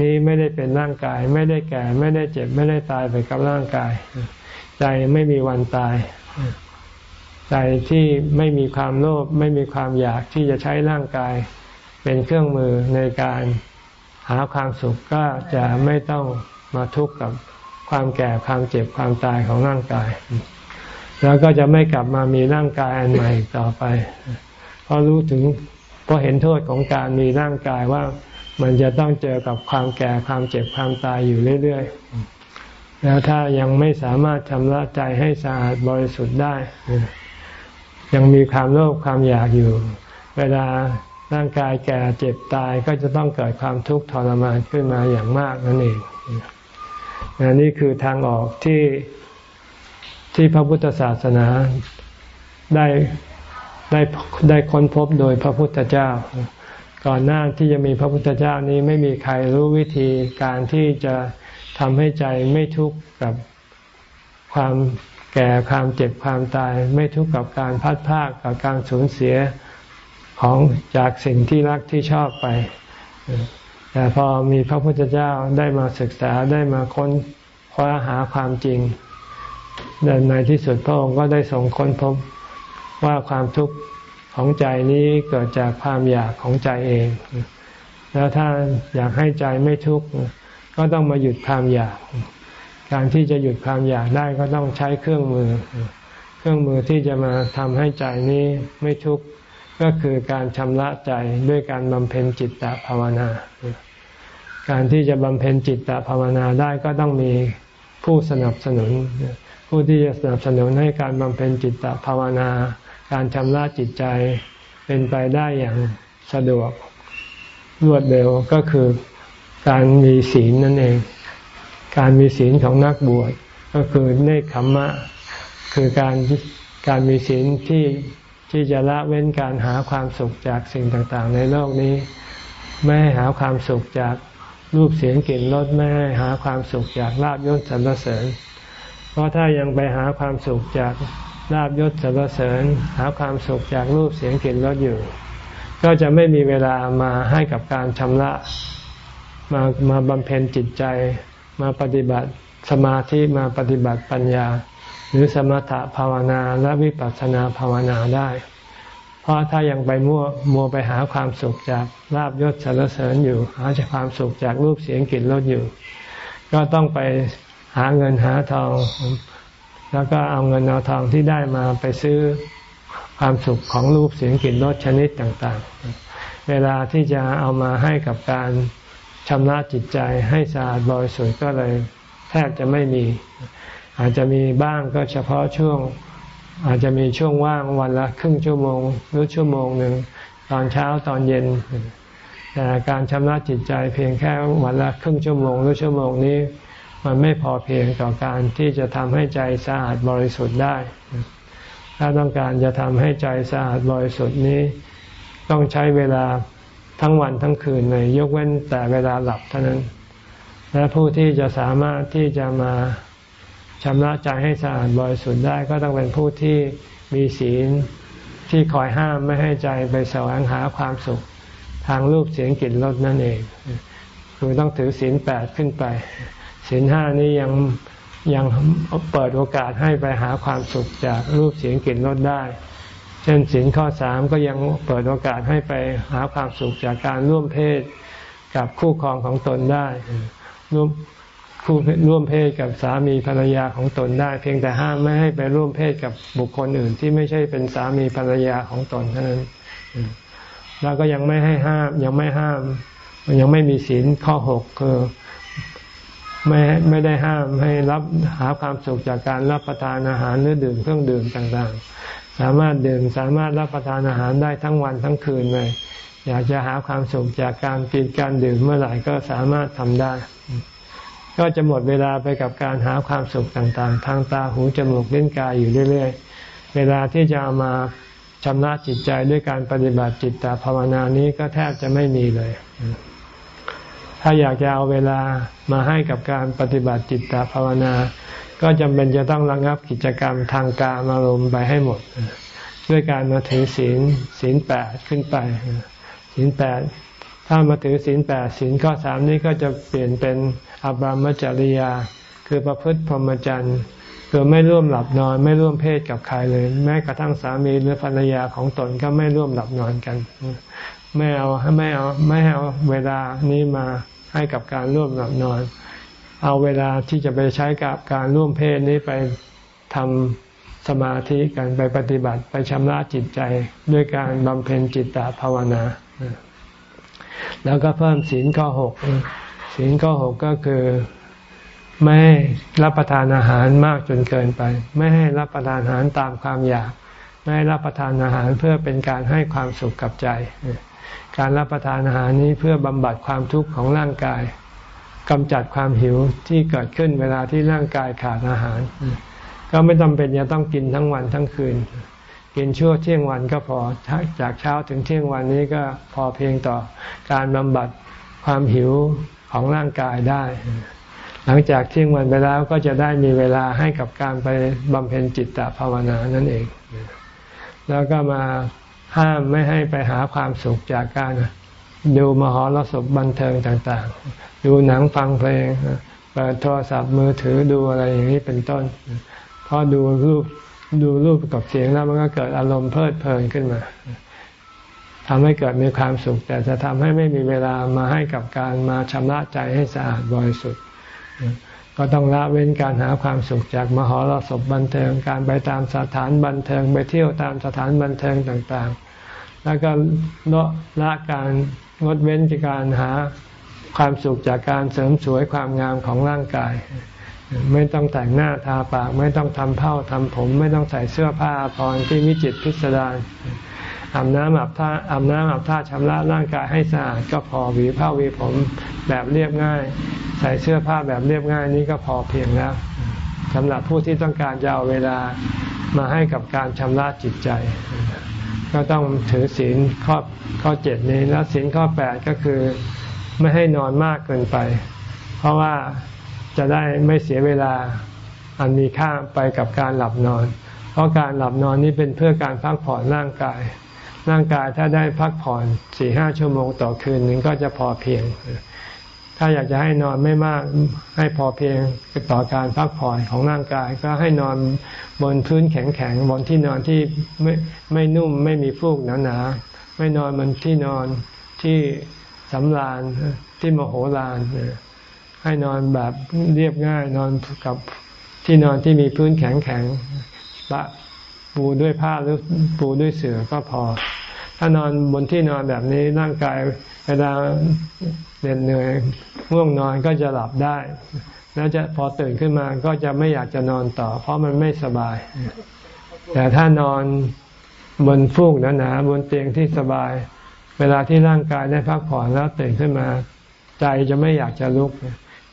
S1: นี้ไม่ได้เป็นร่างกาย ไม่ได้แก่ ไม่ได้เจ็บ ไม่ได้ตายไปกับร่างกาย ใจไม่มีวันตาย ใจที่ไม่มีความโลภไม่มีความอยากที่จะใช้ร่างกาย เป็นเครื่องมือในการหาความสุขก็จะไม่ต้องมาทุกข์กับความแก่ความเจ็บความตายของร่างกาย แล้วก็จะไม่กลับมามีร่างกายอันใหม่ต่อไป เพราะรู้ถึงเพราะเห็นโทษของการมีร่างกายว่ามันจะต้องเจอกับความแก่ความเจ็บความตายอยู่เรื่อยๆ แล้วถ้ายังไม่สามารถชำระใจให้สะอาดบริสุทธิ์ได้ ยังมีความโลภความอยากอยู่ เวลาร่างกายแก่เจ็บตายก็จะต้องเกิดความทุกข์ทรมานขึ้นมาอย่างมากนั่นเองนนี่คือทางออกที่ที่พระพุทธศาสนาได้ได้ได้ค้นพบโดยพระพุทธเจ้า ก่อนหน้าที่จะมีพระพุทธเจ้านี้ไม่มีใครรู้วิธีการที่จะทำให้ใจไม่ทุกข์กับความ แก่ความเจ็บความตายไม่ทุกข์กับการพัดพากกับการสูญเสียของจากสิ่งที่รักที่ชอบไป แต่พอมีพระพุทธเจ้าได้มาศึกษาได้มาค้นคว้าหาความจริงในที่สุดพระองค์ก็ได้ทรงค้นพบว่าความทุกข์ของใจนี้เกิดจากความอยากของใจเอง แล้วถ้าอยากให้ใจไม่ทุกข์ก็ต้องมาหยุดความอยาก การที่จะหยุดความอยากได้ก็ต้องใช้เครื่องมือ เครื่องมือที่จะมาทำให้ใจนี้ไม่ทุกข์ก็คือการชำระใจด้วยการบำเพ็ญจิตตภาวนา การที่จะบำเพ็ญจิตตภาวนาได้ก็ต้องมีผู้สนับสนุน ผู้ที่จะสนับสนุนให้การบำเพ็ญจิตตภาวนา การชำระจิตใจเป็นไปได้อย่างสะดวกรวดเร็วก็คือการมีศีลนั่นเอง การมีศีลของนักบวชก็คือเนคขมมะ คือการการมีศีลที่ที่จะละเว้นการหาความสุขจากสิ่งต่างๆ ในโลกนี้ ไม่ให้หาความสุขจากรูปเสียงกลิ่นรสไม่ให้หาความสุขจากลาบยศสรรเสริญ เพราะถ้ายังไปหาความสุขจากลาบยศสรรเสริญ หาความสุขจากรูปเสียงกลิ่นรสอยู่ ก็จะไม่มีเวลามาให้กับการชำระมามาบำเพ็ญจิตใจ มาปฏิบัติสมาธิมาปฏิบัติปัญญา หรือสมถภาวนาและวิปัสสนาภาวนาได้ เพราะถ้ายังไปมั่วมัวไปหาความสุขจากลาบยศสรรเสริญอยู่ หาความสุขจากรูปเสียงกลิ่นรสอยู่ ก็ต้องไปหาเงินหาทอง แล้วก็เอาเงินเอาทองที่ได้มาไปซื้อความสุขของรูปเสียงกลิ่นรสชนิดต่าง ๆ เวลาที่จะเอามาให้กับการ ชำระจิตใจให้สะอาดบริสุทธิ์ก็เลยแทบจะไม่มี อาจจะมีบ้างก็เฉพาะช่วง อาจจะมีช่วงว่างวันละครึ่งชั่วโมง หรือชั่วโมงหนึ่งตอนเช้าตอนเย็น แต่การชำระจิตใจเพียงแค่วันละครึ่งชั่วโมงหรือชั่วโมงนี้ มันไม่พอเพียงต่อการที่จะทำให้ใจสะอาดบริสุทธิ์ได้ ถ้าต้องการจะทำให้ใจสะอาดบริสุทธิ์นี้ ต้องใช้เวลา ทั้งวันทั้งคืนเลยยกเว้นแต่เวลาหลับเท่านั้น และผู้ที่จะสามารถที่จะมาชำระใจให้สะอาดบริสุทธิ์ได้ก็ต้องเป็นผู้ที่มีศีลที่คอยห้ามไม่ให้ใจไปแสวงหาความสุขทางรูปเสียงกลิ่นรสนั่นเอง คือต้องถือศีลแปดขึ้นไปศีลห้านี้ยังยังเปิดโอกาสให้ไปหาความสุขจากรูปเสียงกลิ่นรสได้ เช่นสินข้อสามก็ยังเปิดโอกาสให้ไปหาความสุขจากการร่วมเพศกับคู่ครองของตนได้ร่วมคู่ร่วมเพศกับสามีภรรยาของตนได้ เพียงแต่ห้ามไม่ให้ไปร่วมเพศกับบุคคลอื่น ที่ไม่ใช่เป็นสามีภรรยาของตนเท่านั้นแล้วก็ยังไม่ให้ห้ามยังไม่ห้ามยังไม่มีศีลข้อหกคือไม่ไม่ได้ห้ามให้รับหาความสุขจากการรับประทานอาหารหรือดื่มเครื่องดื่มต่างๆ สามารถดื่มสามารถรับประทานอาหารได้ทั้งวันทั้งคืนเลย อยากจะหาความสุขจากการกินการดื่มเมื่อไหร่ก็สามารถทำได้ ก็จะหมดเวลาไปกับการหาความสุขต่างๆ ทางตาหูจมูกเล่นกายอยู่เรื่อยๆ เวลาที่จะเอามาชำระจิตใจด้วยการปฏิบัติจิตตภาวนานี้ก็แทบจะไม่มีเลย ถ้าอยากจะเอาเวลามาให้กับการปฏิบัติจิตตภาวนา ก็จำเป็นจะต้องระงับกิจกรรมทางการอารมณ์ไปให้หมด ด้วยการมาถือศีลศีลแปดขึ้นไปศีลแปดถ้ามาถือศีลแปดศีลข้อสามนี้ก็จะเปลี่ยนเป็นอบรมจริยา คือประพฤติพรหมจรรย์คือไม่ร่วมหลับนอน ไม่ร่วมเพศกับใครเลย แม้กระทั่งสามีหรือภรรยาของตนก็ไม่ร่วมหลับนอนกัน ไม่เอาไม่เอาไม่เอาเวลานี้มาให้กับการร่วมหลับนอน เอาเวลาที่จะไปใช้กับการร่วมเพศนี้ไปทำสมาธิกันไปปฏิบัติไปชำระจิตใจด้วยการบำเพ็ญจิตตภาวนา แล้วก็เพิ่มศีลข้อหกศีลข้อหกก็คือไม่รับประทานอาหารมากจนเกินไป ไม่ให้รับประทานอาหารตามความอยาก ไม่ให้รับประทานอาหารเพื่อเป็นการให้ความสุขกับใจ การรับประทานอาหารนี้เพื่อบำบัดความทุกข์ของร่างกาย กำจัดความหิวที่เกิดขึ้นเวลาที่ร่างกายขาดอาหาร ก็ไม่จาเป็นจะต้องกินทั้งวันทั้งคืน กินชั่วเที่ยงวันก็พอจากเช้าถึงเที่ยงวันนี้ก็พอเพียงต่อการบำบัดความหิวของร่างกายได้ หลังจากเที่ยงวันไปแล้วก็จะได้มีเวลาให้กับการไปบำเพ็ญจิตตภาวนานั่นเอง แล้วก็มาห้ามไม่ให้ไปหาความสุขจากการ ดูมหรสพบันเทิงต่างๆ ดูหนังฟังเพลงเปิดโทรศัพท์มือถือดูอะไรอย่างนี้เป็นต้นเพราะดูรูปดูรูปกับเสียงแล้วมันก็เกิดอารมณ์เพลิดเพลินขึ้นมาทำให้เกิดมีความสุข แต่จะทำให้ไม่มีเวลามาให้กับการมาชำระใจให้สะอาดบริสุทธิ์ก็ต้องละเว้นการหาความสุขจากมหรสพบันเทิงการไปตามสถานบันเทิง ไปเที่ยวตามสถานบันเทิงต่างๆ แล้วก็ละละการ งดเว้นจากการหาความสุขจากการเสริมสวยความงามของร่างกาย ไม่ต้องแต่งหน้าทาปาก ไม่ต้องทำเผ้าทำผม ไม่ต้องใส่เสื้อผ้าพรที่มิจิตพิสดารอาบน้ำอาบท่าอาบน้ำอาบท่าชำระร่างกายให้สะอาดก็พอหวีผ้าหวีผมแบบเรียบง่าย ใส่เสื้อผ้าแบบเรียบง่ายนี้ก็พอเพียงแล้วสำหรับผู้ที่ต้องการจะเอาเวลามาให้กับการชำระจิตใจ ก็ต้องถือศีลข้อข้อเจ็ดนี้แล้วศีลข้อแปดก็คือไม่ให้นอนมากเกินไป เพราะว่าจะได้ไม่เสียเวลาอันมีค่าไปกับการหลับนอน เพราะการหลับนอนนี้เป็นเพื่อการพักผ่อนร่างกาย ร่างกายถ้าได้พักผ่อนสี่ห้าชั่วโมงต่อคืนนึงก็จะพอเพียง ถ้าอยากจะให้นอนไม่มากให้พอเพียงต่อการพักผ่อนของร่างกาย ก็ให้นอนบนพื้นแข็งๆบนที่นอนที่ไม่ไม่นุ่มไม่มีฟูกหนาๆไม่นอนบนที่นอนที่สำราญที่มโหฬารให้นอนแบบเรียบง่ายนอนกับที่นอนที่มีพื้นแข็งแข็งปะปูด้วยผ้าหรือปูด้วยเสื่อก็พอ ถ้านอนบนที่นอนแบบนี้ร่างกายเวลาเหน็ดเหนื่อยง่วงนอนก็จะหลับได้ แล้วจะพอตื่นขึ้นมาก็จะไม่อยากจะนอนต่อ เพราะมันไม่สบาย แต่ถ้านอนบนฟูกหนาๆบนเตียงที่สบาย เวลาที่ร่างกายได้พักผ่อนแล้วตื่นขึ้นมา ใจจะไม่อยากจะลุก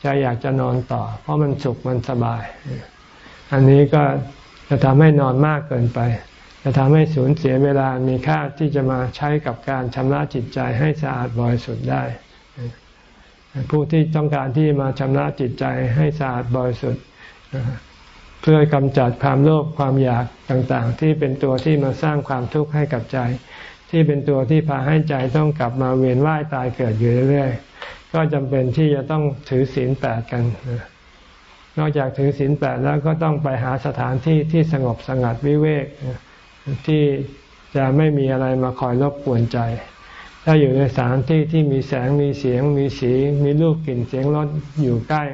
S1: ใจอยากจะนอนต่อ เพราะมันสุขมันสบาย อันนี้ก็จะทำให้นอนมากเกินไป จะทำให้สูญเสียเวลามีค่าที่จะมาใช้กับการชำระจิตใจให้สะอาดบริสุทธิ์ได้ ผู้ที่ต้องการที่มาชำระจิตใจให้สะอาดบริสุทธิ์เพื่อกำจัดความโลภความอยากต่างๆ ที่เป็นตัวที่มาสร้างความทุกข์ให้กับใจ ที่เป็นตัวที่พาให้ใจต้องกลับมาเวียนว่ายตายเกิดอยู่เรื่อยๆก็จำเป็นที่จะต้องถือศีลแปดกันนอกจากถือศีลแปดแล้วก็ต้องไปหาสถานที่ที่สงบสงัดวิเวก ที่จะไม่มีอะไรมาคอยรบกวนใจ ถ้าอยู่ในสถานที่ที่มีแสงมีเสียง มีสี มีรูปกลิ่นเสียงรสอยู่ใกล้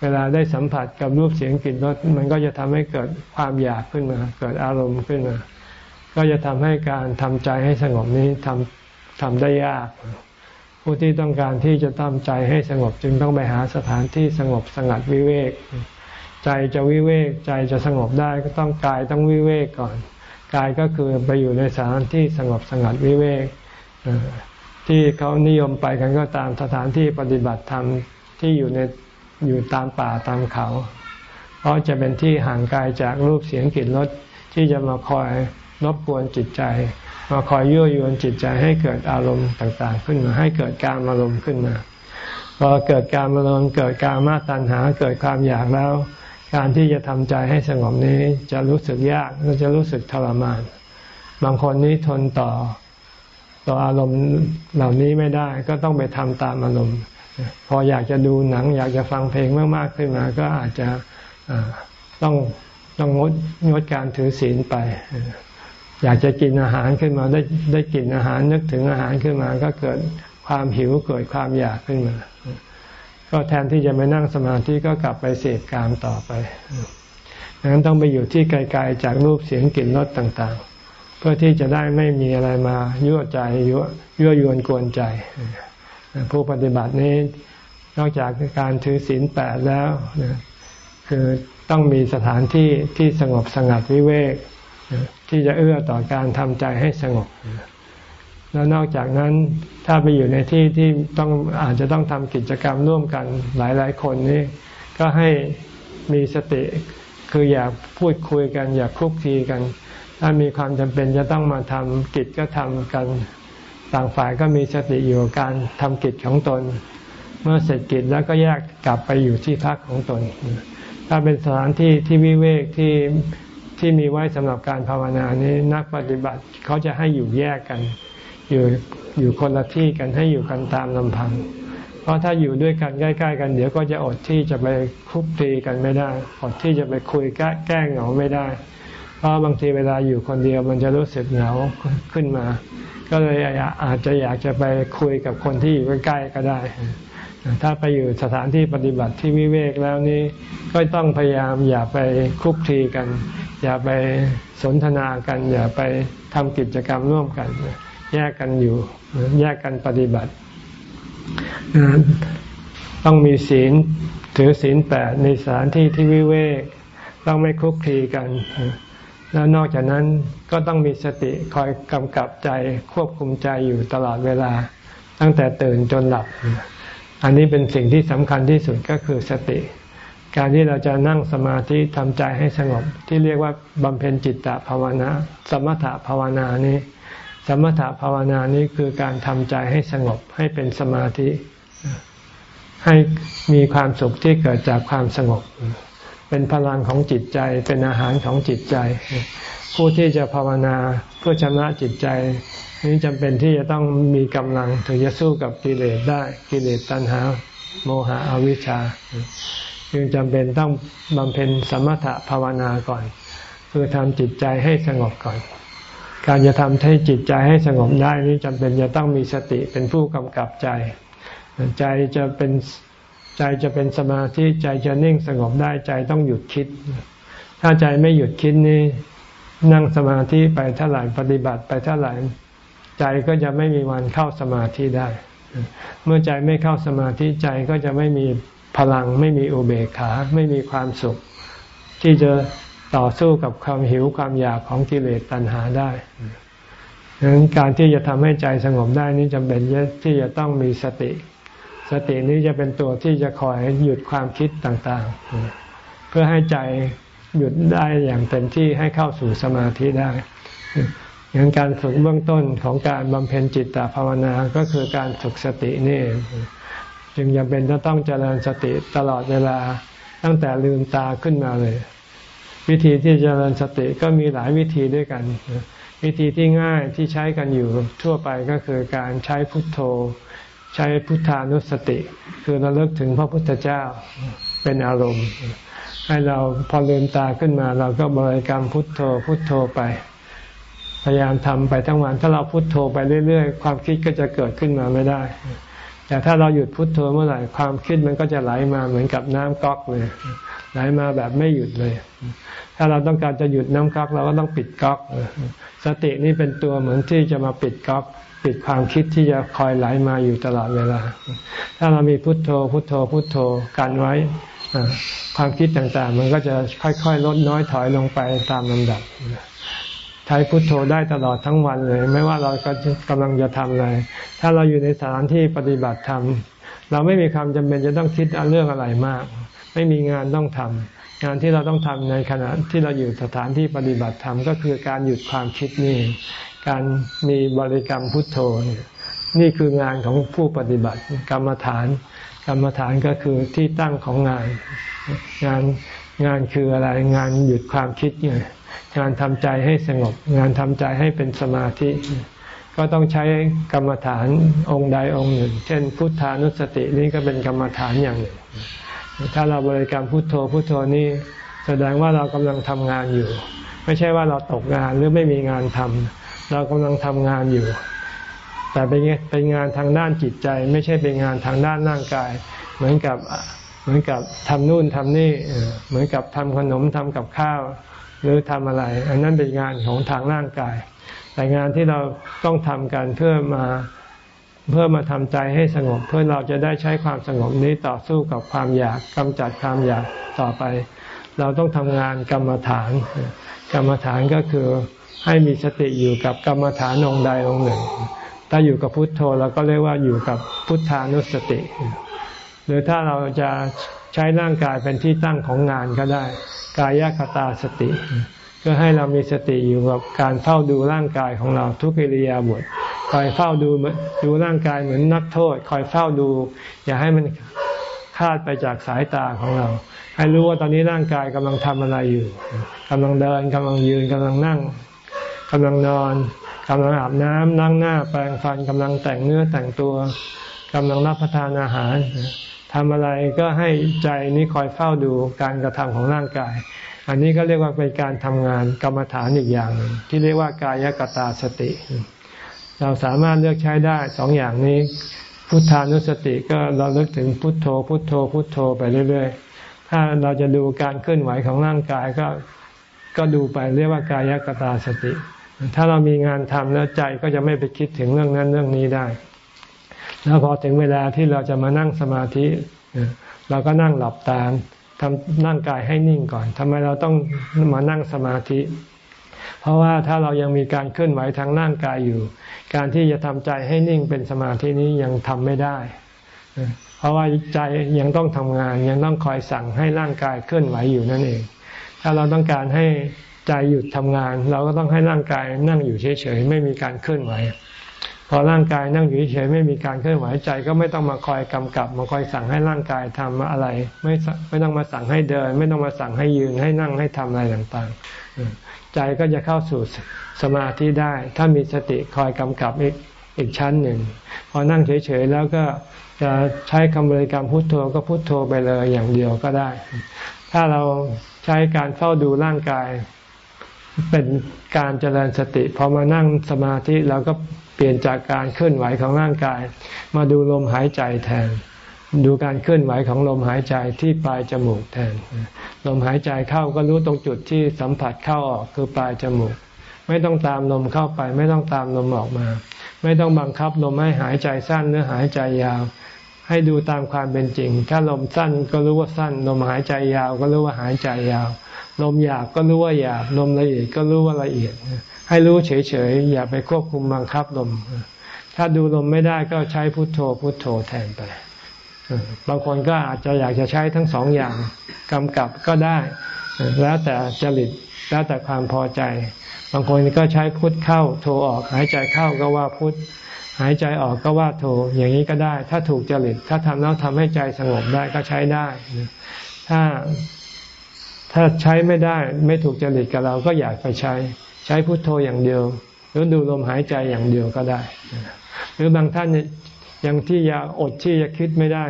S1: เวลาได้สัมผัสกับรูปเสียงกลิ่นรสมันก็จะทำให้เกิดความอยากขึ้นมา เกิดอารมณ์ขึ้นมา ก็จะทำให้การทำใจให้สงบนี้ทำทำได้ยาก ผู้ที่ต้องการที่จะทำใจให้สงบจึงต้องไปหาสถานที่สงบสงัดวิเวก ใจจะวิเวกใจจะสงบได้ก็ต้องกายต้องวิเวกก่อน กายก็คือไปอยู่ในสถานที่สงบสงัดวิเวกที่เขานิยมไปกันก็ตามสถานที่ปฏิบัติธรรมที่อยู่ในอยู่ตามป่าตามเขา เพราะจะเป็นที่ห่างไกลจากรูปเสียงกลิ่นรสที่จะมาคอยรบกวนจิตใจ มาคอยยั่วยวนจิตใจให้เกิดอารมณ์ต่างๆ ขึ้นมา ให้เกิดการอารมณ์ขึ้นมาพอเกิดการอารมณ์เกิดการมาตัณหาเกิดความอยากแล้ว การที่จะทำใจให้สงบนี้จะรู้สึกยากและจะรู้สึกทรมาน บางคนนี้ทนต่อต่ออารมณ์เหล่านี้ไม่ได้ ก็ต้องไปทำตามอารมณ์ พออยากจะดูหนัง อยากจะฟังเพลงมากๆขึ้นมา ก็อาจจะต้องต้องงดงดการถือศีลไป อยากจะกินอาหารขึ้นมาได้ได้กินอาหารนึกถึงอาหารขึ้นมา ก็เกิดความหิวเกิดความอยากขึ้นมา ก็แทนที่จะไปนั่งสมาธิก็กลับไปเสพกามต่อไปดังนั้นต้องไปอยู่ที่ไกลๆจากรูปเสียงกลิ่นรสต่างๆ เพื่อที่จะได้ไม่มีอะไรมายั่วใจยั่วยั่วยวนกวนใจ ผู้ปฏิบัตินี้นอกจากการถือศีลแปดแล้ว คือต้องมีสถานที่ที่สงบสงัดวิเวกที่จะเอื้อต่อการทำใจให้สงบ แล้วนอกจากนั้นถ้าไปอยู่ในที่ที่ต้องอาจจะต้องทำกิจกรรมร่วมกันหลาย ๆ คนนี้ก็ให้มีสติคืออยากพูดคุยกัน อยากคุกคีกัน ถ้ามีความจำเป็นจะต้องมาทำกิจก็ทำกัน ต่างฝ่ายก็มีสติอยู่การทำกิจของตน เมื่อเสร็จกิจแล้วก็แยกกลับไปอยู่ที่พักของตน ถ้าเป็นสถานที่ที่วิเวกที่ที่มีไว้สำหรับการภาวนานี้นักปฏิบัติเขาจะให้อยู่แยกกัน อยู่อยู่คนละที่กันให้อยู่กันตามลำพัง เพราะถ้าอยู่ด้วยกันใกล้ๆกัน เดี๋ยวก็จะอดที่จะไปคุกตีกันไม่ได้ อดที่จะไปคุยแก้เหงาไม่ได้ เพราะบางทีเวลาอยู่คนเดียวมันจะรู้สึกเหงาขึ้นมา ก็เลยอาจจะอยากจะไปคุยกับคนที่อยู่ใกล้ๆก็ได้ ถ้าไปอยู่สถานที่ปฏิบัติที่วิเวกแล้วนี้ก็ต้องพยายามอย่าไปคุกคีกัน อย่าไปสนทนากัน อย่าไปทำกิจกรรมร่วมกัน แยกกันอยู่ แยกกันปฏิบัติ ต้องมีศีลถือศีลแปดในสถานที่ที่วิเวก ต้องไม่คุกคีกัน แล้วนอกจากนั้นก็ต้องมีสติคอยกำกับใจควบคุมใจอยู่ตลอดเวลา ตั้งแต่ตื่นจนหลับ อันนี้เป็นสิ่งที่สำคัญที่สุดก็คือสติ การที่เราจะนั่งสมาธิทำใจให้สงบ ที่เรียกว่าบำเพ็ญจิตตภาวนา สมถภาวนานี้ สมถภาวนานี้คือการทำใจให้สงบให้เป็นสมาธิ ให้มีความสุขที่เกิดจากความสงบ เป็นพลังของจิตใจเป็นอาหารของจิตใจ ผู้ที่จะภาวนาเพื่อชำระจิตใจ นี้จำเป็นที่จะต้องมีกำลังถึงจะสู้กับกิเลสได้กิเลสตัณหา โมหะอวิชชา จึงจำเป็นต้องบำเพ็ญสมถะภาวนาก่อน คือทำจิตใจให้สงบก่อน การจะทำให้จิตใจให้สงบได้นี้จำเป็นจะต้องมีสติเป็นผู้กำกับใจ ใจจะเป็นใจจะเป็นสมาธิใจจะนิ่งสงบได้ใจต้องหยุดคิด ถ้าใจไม่หยุดคิดนี่นั่งสมาธิไปเท่าไหร่ปฏิบัติไปเท่าไหร่ใจก็จะไม่มีวันเข้าสมาธิได้ เมื่อใจไม่เข้าสมาธิใจก็จะไม่มีพลังไม่มีอุเบกขา ไม่มีความสุข ที่จะ ต่อสู้กับความหิวความอยากของกิเลสตัณหาได้ดังนั้นการที่จะทำให้ใจสงบได้นี้จำเป็นที่จะต้องมีสติ สตินี้จะเป็นตัวที่จะคอยหยุดความคิดต่างๆ เพื่อให้ใจหยุดได้อย่างเต็มที่ให้เข้าสู่สมาธิได้อย่างการฝึกเบื้องต้นของการบำเพ็ญจิตตภาวนาก็คือการฝึกสตินี่ จึงจำเป็นจะต้องเจริญสติตลอดเวลาตั้งแต่ลืมตาขึ้นมาเลย วิธีที่เจริญสติก็มีหลายวิธีด้วยกัน วิธีที่ง่ายที่ใช้กันอยู่ทั่วไปก็คือการใช้พุทโธ ใช้พุทธานุสติ คือเราเลิกถึงพระพุทธเจ้าเป็นอารมณ์ ให้เราพอลืมตาขึ้นมา เราก็บริกรรมพุทโธพุทโธไป พยายามทำไปทั้งวัน ถ้าเราพุทโธไปเรื่อยๆ ความคิดก็จะเกิดขึ้นมาไม่ได้แต่ถ้าเราหยุดพุทโธเมื่อไหร่ความคิดมันก็จะไหลมาเหมือนกับน้ำก๊อกเลย ไหลมาแบบไม่หยุดเลย ถ้าเราต้องการจะหยุดน้ำก๊อกเราก็ต้องปิดก๊อก สตินี่เป็นตัวเหมือนที่จะมาปิดก๊อก ปิดความคิดที่จะคอยไหลมาอยู่ตลอดเวลา ถ้าเรามีพุทโธ พุทโธ พุทโธกันไว้ ความคิดต่างๆ มันก็จะค่อยๆ ลดน้อยถอยลงไปตามลำดับใช้พุทโธได้ตลอดทั้งวันเลย ไม่ว่าเราก็กำลังจะทำอะไร ถ้าเราอยู่ในสถานที่ปฏิบัติธรรมเราไม่มีความจำเป็นจะต้องคิดเรื่องอะไรมาก ไม่มีงานต้องทำงานที่เราต้องทำในขณะที่เราอยู่สถานที่ปฏิบัติธรรมก็คือการหยุดความคิดนี่การมีบริกรรมพุทโธนี่คืองานของผู้ปฏิบัติกรรมฐาน กรรมฐานก็คือที่ตั้งของงาน งานงานคืออะไรงานหยุดความคิดไงงานทำใจให้สงบ งานทำใจให้เป็นสมาธิ ก็ต้องใช้กรรมฐานองค์ใดองค์หนึ่ง เช่น พุทธานุสตินี่ก็เป็นกรรมฐานอย่างหนึ่ง ถ้าเราบริกรรมพุทโธพุทโธนี่แสดงว่าเรากำลังทำงานอยู่ ไม่ใช่ว่าเราตกงานหรือไม่มีงานทำเรากำลังทำงานอยู่ แต่เป็นเป็นงานทางด้านจิตใจ ไม่ใช่เป็นงานทางด้านร่างกาย เหมือนกับเหมือนกับทำนู่นทำนี่เหมือนกับทำขนมทำกับข้าว หรือทำอะไร อันนั้นเป็นงานของทางร่างกาย แต่งานที่เราต้องทำกันเพื่อมา เพื่อมาทำใจให้สงบ เพื่อเราจะได้ใช้ความสงบนี้ต่อสู้กับความอยากกำจัดความอยากต่อไป เราต้องทำงานกรรมฐาน กรรมฐานก็คือให้มีสติอยู่กับกรรมฐานองค์ใดองค์หนึ่ง ถ้าอยู่กับพุทโธเราก็เรียกว่าอยู่กับพุทธานุสติ หรือถ้าเราจะใช้ร่างกายเป็นที่ตั้งของงานก็ได้ กายคตาสติก็ให้เรามีสติอยู่กับการเฝ้าดูร่างกายของเราทุกอิริยาบถ คอยเฝ้าดูดูร่างกายเหมือนนักโทษ คอยเฝ้าดู อย่าให้มันคาดไปจากสายตาของเรา ให้รู้ว่าตอนนี้ร่างกายกำลังทำอะไรอยู่กำลังเดินกำลังยืนกำลังนั่งกำลังนอนกำลังอาบน้ำนั่งหน้า แปรงฟันกำลังแต่งเนื้อแต่งตัวกำลังรับประทานอาหารทำอะไรก็ให้ใจนี้คอยเฝ้าดูการกระทำของร่างกาย อันนี้ก็เรียกว่าเป็นการทำงานกรรมฐานอีกอย่างที่เรียกว่ากายกตาสติ เราสามารถเลือกใช้ได้สองอย่างนี้ พุทธานุสติก็เราเลือกถึงพุทโธ พุทโธ พุทโธไปเรื่อย ๆ ถ้าเราจะดูการเคลื่อนไหวของร่างกายก็ก็ดูไปเรียกว่ากายกตาสติ ถ้าเรามีงานทำแล้วใจก็จะไม่ไปคิดถึงเรื่องนั้นเรื่องนี้ได้ แล้วพอถึงเวลาที่เราจะมานั่งสมาธิ เราก็นั่งหลับตาทำนั่งกายให้นิ่งก่อนทำไมเราต้องมานั่งสมาธิ เพราะว่าถ้าเรายังมีการเคลื่อนไหวทางร่างกายอยู่ การที่จะทำใจให้นิ่งเป็นสมาธินี้ยังทำไม่ได้ เพราะว่าใจยังต้องทำงาน ยังต้องคอยสั่งให้ร่างกายเคลื่อนไหวอยู่นั่นเอง ถ้าเราต้องการให้ใจหยุดทำงาน เราก็ต้องให้ร่างกายนั่งอยู่เฉยๆไม่มีการเคลื่อนไหว พอร่างกายนั่งอยู่เฉยๆไม่มีการเคลื่อนไหวใจ ก็ไม่ต้องมาคอยกำกับ มาคอยสั่งให้ร่างกายทำอะไร ไม่ไม่ต้องมาสั่งให้เดิน ไม่ต้องมาสั่งให้ยืนให้นั่งให้ทำอะไรต่างๆ ใจก็จะเข้าสู่สมาธิได้ ถ้ามีสติคอยกำกับอีกอีกชั้นหนึ่ง พอนั่งเฉยๆแล้วก็จะใช้คำบริกรรมพุทโธก็พุทโธไปเลยอย่างเดียวก็ได้ ถ้าเราใช้การเฝ้าดูร่างกาย เป็นการเจริญสติพอมานั่งสมาธิเราก็เปลี่ยนจากการเคลื่อนไหวของร่างกาย มาดูลมหายใจแทน ดูการเคลื่อนไหวของลมหายใจที่ปลายจมูกแทน ลมหายใจเข้าก็รู้ตรงจุดที่สัมผัสเข้าออกคือปลายจมูก ไม่ต้องตามลมเข้าไป ไม่ต้องตามลมออกมา ไม่ต้องบังคับลมให้หายใจสั้นหรือหายใจยาว ให้ดูตามความเป็นจริง ถ้าลมสั้นก็รู้ว่าสั้น ลมหายใจยาวก็รู้ว่าหายใจยาว ลมหยาบก็รู้ว่าหยาบ ลมละเอียดก็รู้ว่าละเอียด ให้รู้เฉยๆ อย่าไปควบคุมบังคับลม ถ้าดูลมไม่ได้ก็ใช้พุทโธพุทโธแทนไป บางคนก็อาจจะอยากจะใช้ทั้งสองอย่างกำกับก็ได้ แล้วแต่จริตแล้วแต่ความพอใจ บางคนก็ใช้พุทเข้าโทออก หายใจเข้าก็ว่าพุทหายใจออกก็ว่าโทอย่างนี้ก็ได้ ถ้าถูกจริตถ้าทำแล้วทำให้ใจสงบได้ก็ใช้ได้ ถ้าถ้าใช้ไม่ได้ไม่ถูกจริตกับเราก็อยากไปใช้ ใช้พุทโธอย่างเดียว หรือดูลมหายใจอย่างเดียวก็ได้ หรือบางท่าน ยังที่อยากอดที่จะคิดไม่ได้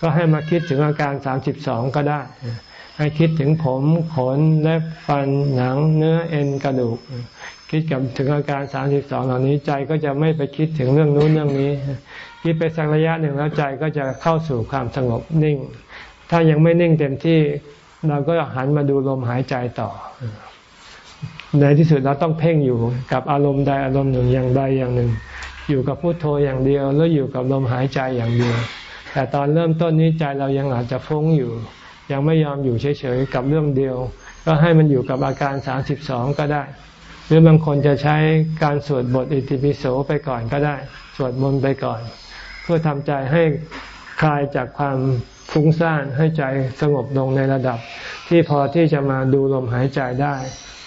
S1: ก็ให้มาคิดถึงอาการสามสิบสองก็ได้ ให้คิดถึงผมขนเล็บฟันหนังเนื้อเอ็นกระดูก คิดกับถึงอาการสามสิบสองเหล่านี้ใจก็จะไม่ไปคิดถึงเรื่องนู้นเรื่องนี้ คิดไปสักระยะหนึ่งแล้วใจก็จะเข้าสู่ความสงบนิ่ง ถ้ายังไม่นิ่งเต็มที่เราก็หันมาดูลมหายใจต่อในที่สุดเราต้องเพ่งอยู่กับอารมณ์ใดอารมณ์หนึ่งอย่างใดอย่างหนึ่ง อยู่กับพุโทโธอย่างเดียว แล้วอยู่กับลมหายใจอย่างเดียว แต่ตอนเริ่มต้นนี้ใจเรายังอาจจะฟุ้งอยู่ ยังไม่ยอมอยู่เฉยๆกับเรื่องเดียว ก็ให้มันอยู่กับอาการสามสิบสองก็ได้ หรือบางคนจะใช้การสวดบทอิติปิโสไปก่อนก็ได้ สวดมนต์ไปก่อน เพื่อทำใจให้คลายจากความฟุ้งซ่านให้ใจสงบลงในระดับ ที่พอที่จะมาดูลมหายใจได้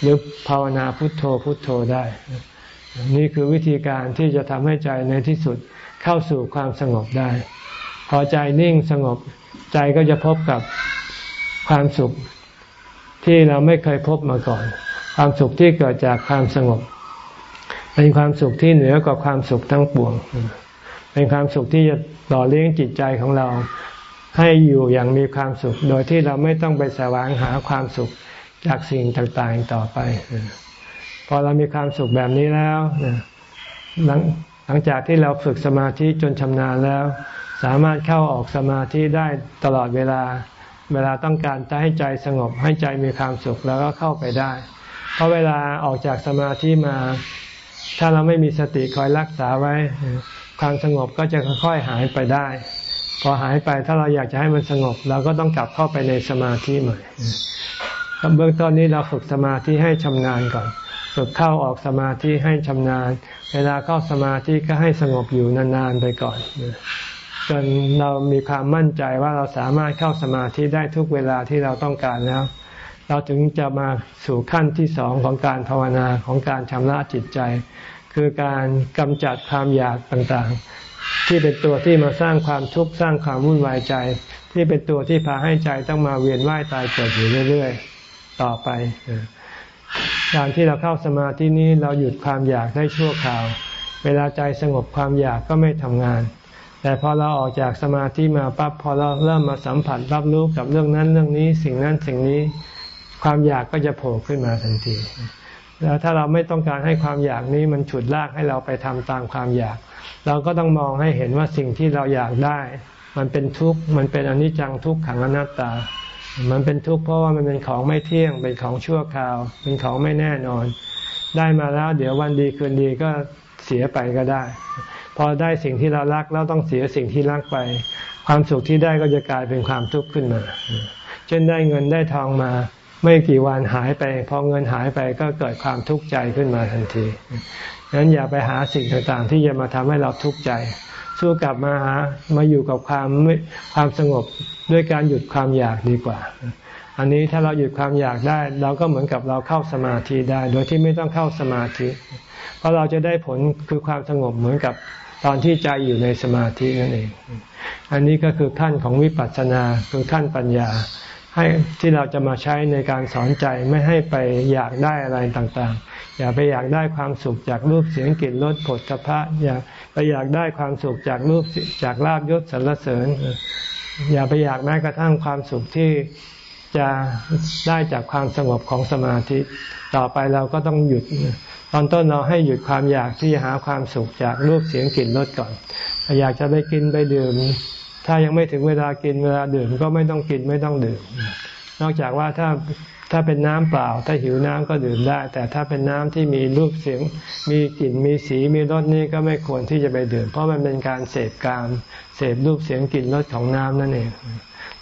S1: หรือภาวนาพุทโธพุทโธได้ นี่คือวิธีการที่จะทำให้ใจในที่สุดเข้าสู่ความสงบได้ พอใจนิ่งสงบใจก็จะพบกับความสุขที่เราไม่เคยพบมาก่อน ความสุขที่เกิดจากความสงบ เป็นความสุขที่เหนือกว่าความสุขทั้งปวง เป็นความสุขที่จะต่อเลี้ยงจิตใจของเราให้อยู่อย่างมีความสุข โดยที่เราไม่ต้องไปแสวงหาความสุขจากสิ่งต่างๆต่อไป อเรามีความสุขแบบนี้แล้วหลังหลังจากที่เราฝึกสมาธิจนชำนาญแล้ว สามารถเข้าออกสมาธิได้ตลอดเวลา เวลาต้องการจะให้ใจสงบให้ใจมีความสุขแล้วก็เข้าไปได้ เพราะเวลาออกจากสมาธิมา ถ้าเราไม่มีสติคอยรักษาไว้ ความสงบก็จะค่อยๆหายไปได้ พอหายไปถ้าเราอยากจะให้มันสงบเราก็ต้องกลับเข้าไปในสมาธิใหม่เบื้องต้นนี้เราฝึกสมาธิให้ชำนาญก่อน ฝึกเข้าออกสมาธิให้ชำนาญ เวลาเข้าสมาธิก็ให้สงบอยู่นานๆไปก่อนจนเรามีความมั่นใจว่าเราสามารถเข้าสมาธิได้ทุกเวลาที่เราต้องการแล้ว เราถึงจะมาสู่ขั้นที่สองของการภาวนาของการชำระจิตใจ คือการกำจัดความอยากต่างๆ ที่เป็นตัวที่มาสร้างความทุกข์สร้างความวุ่นวายใจ ที่เป็นตัวที่พาให้ใจต้องมาเวียนว่ายตายเกิดอยู่เรื่อย ๆ ต่อไป การที่เราเข้าสมาธินี้เราหยุดความอยากได้ชั่วคราว เวลาใจสงบความอยากก็ไม่ทำงาน แต่พอเราออกจากสมาธิมาปั๊บพอเราเริ่มมาสัมผัสรับรู้กับเรื่องนั้นเรื่องนี้ สิ่งนั้นสิ่งนี้ ความอยากก็จะโผล่ขึ้นมาทันที แล้วถ้าเราไม่ต้องการให้ความอยากนี้มันฉุดลากให้เราไปทำตามความอยาก เราก็ต้องมองให้เห็นว่าสิ่งที่เราอยากได้ มันเป็นทุกข์มันเป็นอนิจจังทุกขังอนัตตา มันเป็นทุกข์เพราะว่ามันเป็นของไม่เที่ยง เป็นของชั่วคราว เป็นของไม่แน่นอน ได้มาแล้ว เดี๋ยววันดีคืนดีก็เสียไปก็ได้ พอได้สิ่งที่เรารักแล้วต้องเสียสิ่งที่รักไป ความสุขที่ได้ก็จะกลายเป็นความทุกข์ขึ้นมา เช่นได้เงินได้ทองมา ไม่กี่วันหายไป พอเงินหายไปก็เกิดความทุกข์ใจขึ้นมาทันทีนั้นอย่าไปหาสิ่งต่างๆ ที่จะมาทำให้เราทุกข์ใจ สู้กลับมาหามาอยู่กับความความสงบ ด้วยการหยุดความอยากดีกว่า อันนี้ถ้าเราหยุดความอยากได้ เราก็เหมือนกับเราเข้าสมาธิได้ โดยที่ไม่ต้องเข้าสมาธิ เพราะเราจะได้ผลคือความสงบเหมือนกับตอนที่ใจอยู่ในสมาธินั่นเอง อันนี้ก็คือขั้นของวิปัสสนาคือขั้นปัญญา ให้ที่เราจะมาใช้ในการสอนใจไม่ให้ไปอยากได้อะไรต่างๆ อย่าไปอยากได้ความสุขจากรูปเสียงกลิ่นรสผลพะอย่าไปอยากได้ความสุขจากรูปจากลาบยศสรรเสริญ อย่าไปอยากแม้กระทั่งความสุขที่จะได้จากความสงบของสมาธิ ต่อไปเราก็ต้องหยุด ตอนต้นเราให้หยุดความอยากที่จะหาความสุขจากรูปเสียงกลิ่นรสก่อน อยากจะไปกินไปดื่ม ถ้ายังไม่ถึงเวลากินเวลาดื่มก็ไม่ต้องกินไม่ต้องดื่ม นอกจากว่าถ้า ถ้าเป็นน้ำเปล่า ถ้าหิวน้ำก็ดื่มได้ แต่ถ้าเป็นน้ำที่มีรูปเสียง มีกลิ่นมีสีมีรสนี่ก็ไม่ควรที่จะไปดื่ม เพราะมันเป็นการเสพกามเสพรูปเสียงกลิ่นรสของน้ำนั่นเอง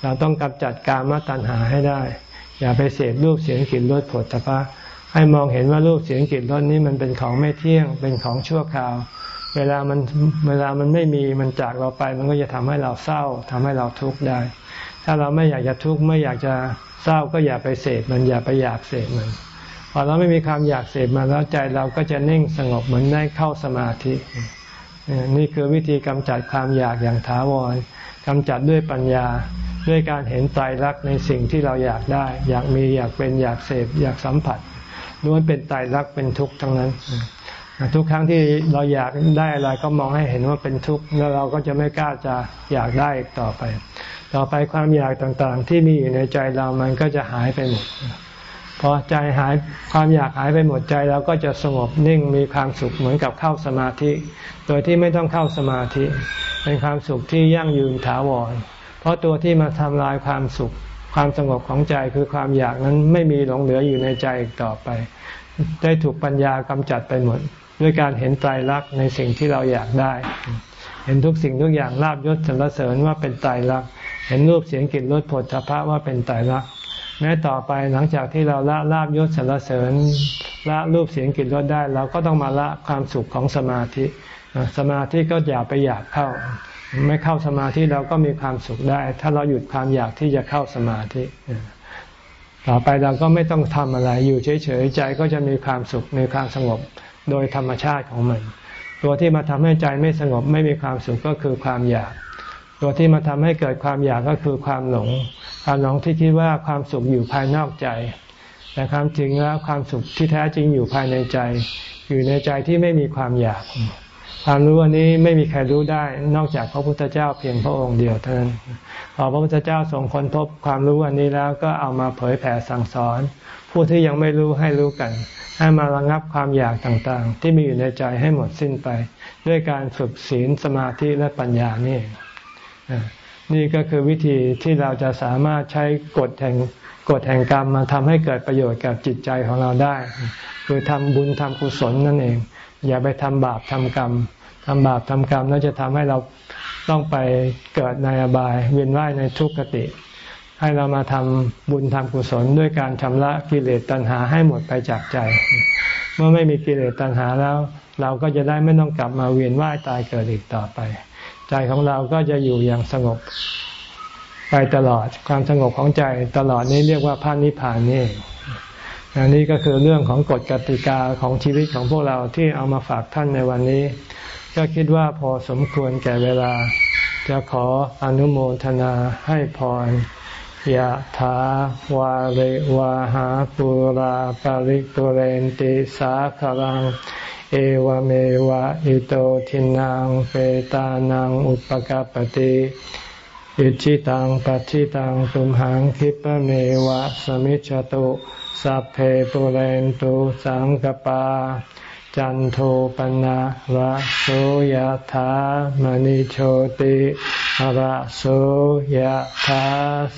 S1: เราต้องกำจัดกามตัณหาให้ได้ อย่าไปเสพรูปเสียงกลิ่นรสผลตภะให้มองเห็นว่ารูปเสียงกลิ่นรสนี้มันเป็นของไม่เที่ยง เป็นของชั่วคราว เวลามันเวลามันไม่มีมันจากเราไป มันก็จะทำให้เราเศร้าทำให้เราทุกข์ได้ ถ้าเราไม่อยากจะทุกข์ไม่อยากจะ เศร้าก็อย่าไปเสพมันอย่าไปอยากเสพมันพอเราไม่มีความอยากเสพมันแล้วใจเราก็จะนิ่งสงบเหมือนได้เข้าสมาธิ นี่คือวิธีกำจัดความอยากอย่างถาวรกำจัดด้วยปัญญาด้วยการเห็นใจรักในสิ่งที่เราอยากได้ อยากมีอยากเป็นอยากเสพอยากสัมผัสล้วนเป็นใจรักเป็นทุกข์ทั้งนั้น ทุกครั้งที่เราอยากได้อะไรก็มองให้เห็นว่าเป็นทุกข์แล้วเราก็จะไม่กล้าจะอยากได้อีกต่อไป ต่อไปความอยากต่างๆ ที่มีอยู่ในใจเรามันก็จะหายไปหมดพอใจหายความอยากหายไปหมดใจเราก็จะสงบนิ่งมีความสุขเหมือนกับเข้าสมาธิ โดยที่ไม่ต้องเข้าสมาธิ เป็นความสุขที่ยั่งยืนถาวร เพราะตัวที่มาทำลายความสุข ความสงบของใจคือความอยากนั้นไม่มีหลงเหลืออยู่ในใจอีกต่อไป ได้ถูกปัญญากำจัดไปหมด ด้วยการเห็นไตรลักษณ์ในสิ่งที่เราอยากได้ เห็นทุกสิ่งทุกอย่างลาบยศสรรเสริญว่าเป็นไตรลักษณ์ เห็นรูปเสียงกลิ่นรสผลพระว่าเป็นไตรลักษณ์แม้ต่อไปหลังจากที่เราละลาบยศสรรเสริญละรูปเสียงกลิ่นรสได้ เราก็ต้องมาละความสุขของสมาธิ สมาธิก็อย่าไปอยากเข้า ไม่เข้าสมาธิเราก็มีความสุขได้ ถ้าเราหยุดความอยากที่จะเข้าสมาธิต่อไปเราก็ไม่ต้องทำอะไรอยู่เฉยๆใจก็จะมีความสุขมีความสงบโดยธรรมชาติของมัน ตัวที่มาทำให้ใจไม่สงบไม่มีความสุขก็คือความอยาก ตัวที่มาทำให้เกิดความอยากก็คือความหลง ความหลงที่คิดว่าความสุขอยู่ภายนอกใจ แต่ความจริงแล้วความสุขที่แท้จริงอยู่ภายในใจ อยู่ในใจที่ไม่มีความอยาก ความรู้อันนี้ไม่มีใครรู้ได้นอกจากพระพุทธเจ้าเพียงพระองค์เดียวเท่านั้นพอพระพุทธเจ้าทรงค้นพบความรู้อันนี้แล้วก็เอามาเผยแผ่สั่งสอน ผู้ที่ยังไม่รู้ให้รู้กันให้มาระงับความอยากต่างๆ ที่มีอยู่ในใจให้หมดสิ้นไป ด้วยการฝึกศีลสมาธิและปัญญานี่ นี่ก็คือวิธีที่เราจะสามารถใช้กฎแห่งกฎแห่งกรรมมาทำให้เกิดประโยชน์กับจิตใจของเราได้ คือทำบุญทำกุศลนั่นเอง อย่าไปทำบาปทำกรรมทำบาปทำกรรมแล้วจะทำให้เราต้องไปเกิดในอบาย เวียนว่ายในทุกขติ ให้เรามาทำบุญทำกุศลด้วยการชำระกิเลสตัณหาให้หมดไปจากใจ เมื่อไม่มีกิเลสตัณหาแล้ว เราก็จะได้ไม่ต้องกลับมาเวียนว่ายตายเกิดอีกต่อไป ใจของเราก็จะอยู่อย่างสงบไปตลอดความสงบของใจตลอดนี้เรียกว่าพระนิพพานนี่อันนี้ก็คือเรื่องของกฎกติกาของชีวิตของพวกเราที่เอามาฝากท่านในวันนี้ ก็คิดว่าพอสมควรแก่เวลา จะขออนุโมทนาให้พรยะถาวาริวาหาปุราปาริปุเรนติสาคลัง เอวเมวะอิโตทินังเปตานังอุปกาปติอิชิตังปัชิตังตุมหังคิปเมวะสมิจฉตุสัพเพปุเรนตุสังกปา จันโทปนะระโสยธามณิโชติระโสยธา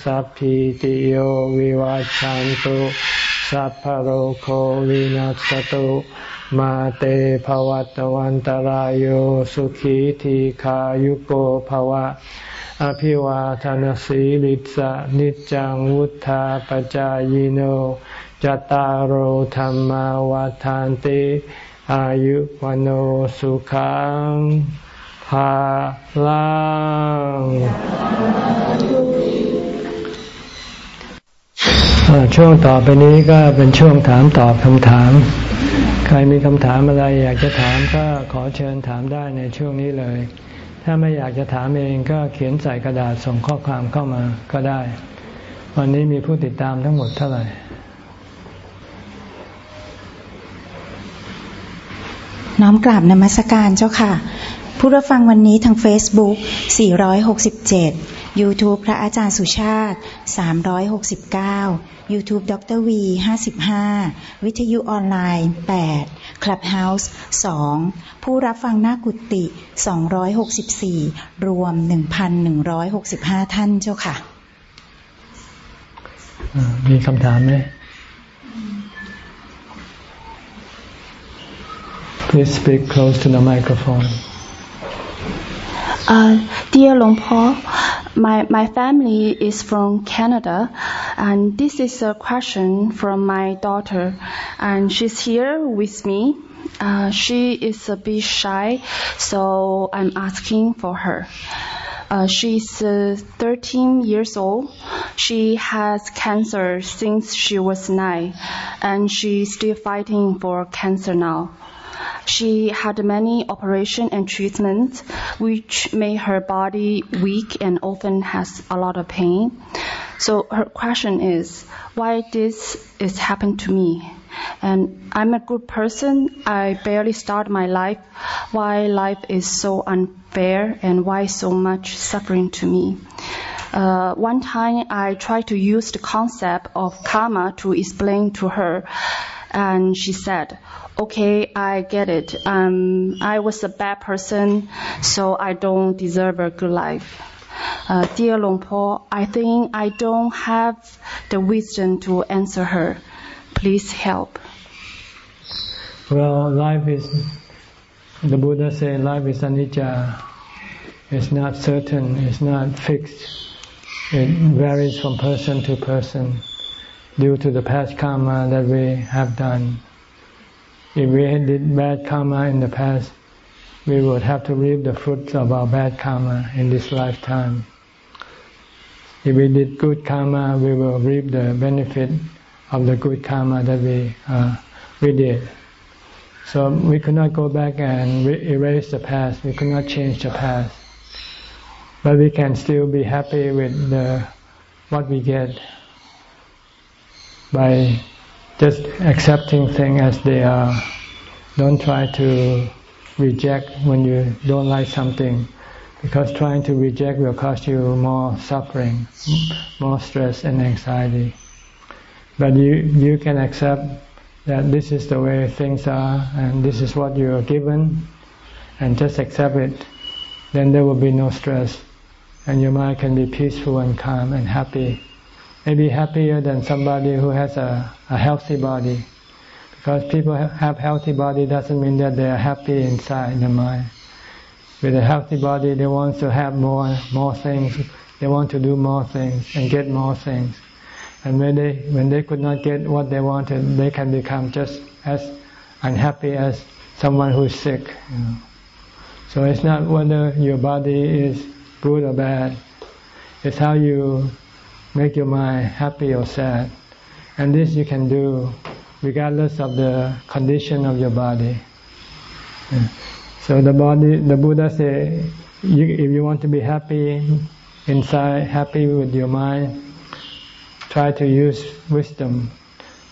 S1: สัพพิติโยวิวัจจันตุสัพพโรโควินัสตุ มาเตภวัตวันตารโยสุขีทีขายุโกภวะ อภิวาทานสีลิสะนิจังวุธาปจายโนจตารโหธรรมวาทานติอายุวันโอสุขังภาลังช่วงต่อไปนี้ก็เป็นช่วงถามตอบคำถาม ใครมีคำถามอะไรอยากจะถามก็ขอเชิญถามได้ในช่วงนี้เลย ถ้าไม่อยากจะถามเองก็เขียนใส่กระดาษส่งข้อความเข้ามาก็ได้ วันนี้มีผู้ติดตามทั้งหมดเท่าไหร่
S2: น้อมกราบนมัสการเจ้าค่ะ ผู้รับฟังวันนี้ทาง Facebook 467 YouTube พระอาจารย์สุชาติ 369 YouTube ดร V 55 วิทยุออนไลน์ 8 Clubhouse 2 ผู้รับฟังหน้ากุฏิ264 รวม 1,165 ท่านเจ้าค่ะ
S1: มีคำถามไหม Please speak close to the microphone.
S3: Uh, dear Long Po, my, my family is from Canada, and this is a question from my daughter, and she's here with me. Uh, she is a bit shy, so I'm asking for her. Uh, she's uh, 13 years old. She has cancer since she was nine, and she's still fighting for cancer now. She had many operations and treatments, which made her body weak and often has a lot of pain. So her question is, why this is happened to me? And I'm a good person. I barely start my life. Why life is so unfair and why so much suffering to me? Uh, one time I tried to use the concept of karma to explain to her, and she said, okay, I get it. Um, I was a bad person, so I don't deserve a good life. Uh, dear Long Po, I think I don't have the wisdom to answer her. Please help.
S1: Well, life is, the Buddha said life is anicca. It's not certain, it's not fixed. It varies from person to person due to the past karma that we have done. If we did bad karma in the past, we would have to reap the fruits of our bad karma in this lifetime. If we did good karma, we will reap the benefit of the good karma that we uh, we did. So we could not go back and erase the past. We could not change the past, but we can still be happy with the what we get by just accepting things as they are. Don't try to reject when you don't like something, because trying to reject will cause you more suffering, more stress and anxiety. But you you can accept that this is the way things are, and this is what you are given, and just accept it. Then there will be no stress, and your mind can be peaceful and calm and happy maybe happier than somebody who has a, a healthy body. Because people have healthy body doesn't mean that they are happy inside the mind. With a healthy body, they want to have more, more things. They want to do more things and get more things. And when they, when they could not get what they wanted, they can become just as unhappy as someone who is sick. So it's not whether your body is good or bad. It's how you make your mind happy or sad. And this you can do regardless of the condition of your body. So the body, the Buddha say, you, if you want to be happy inside, happy with your mind, try to use wisdom.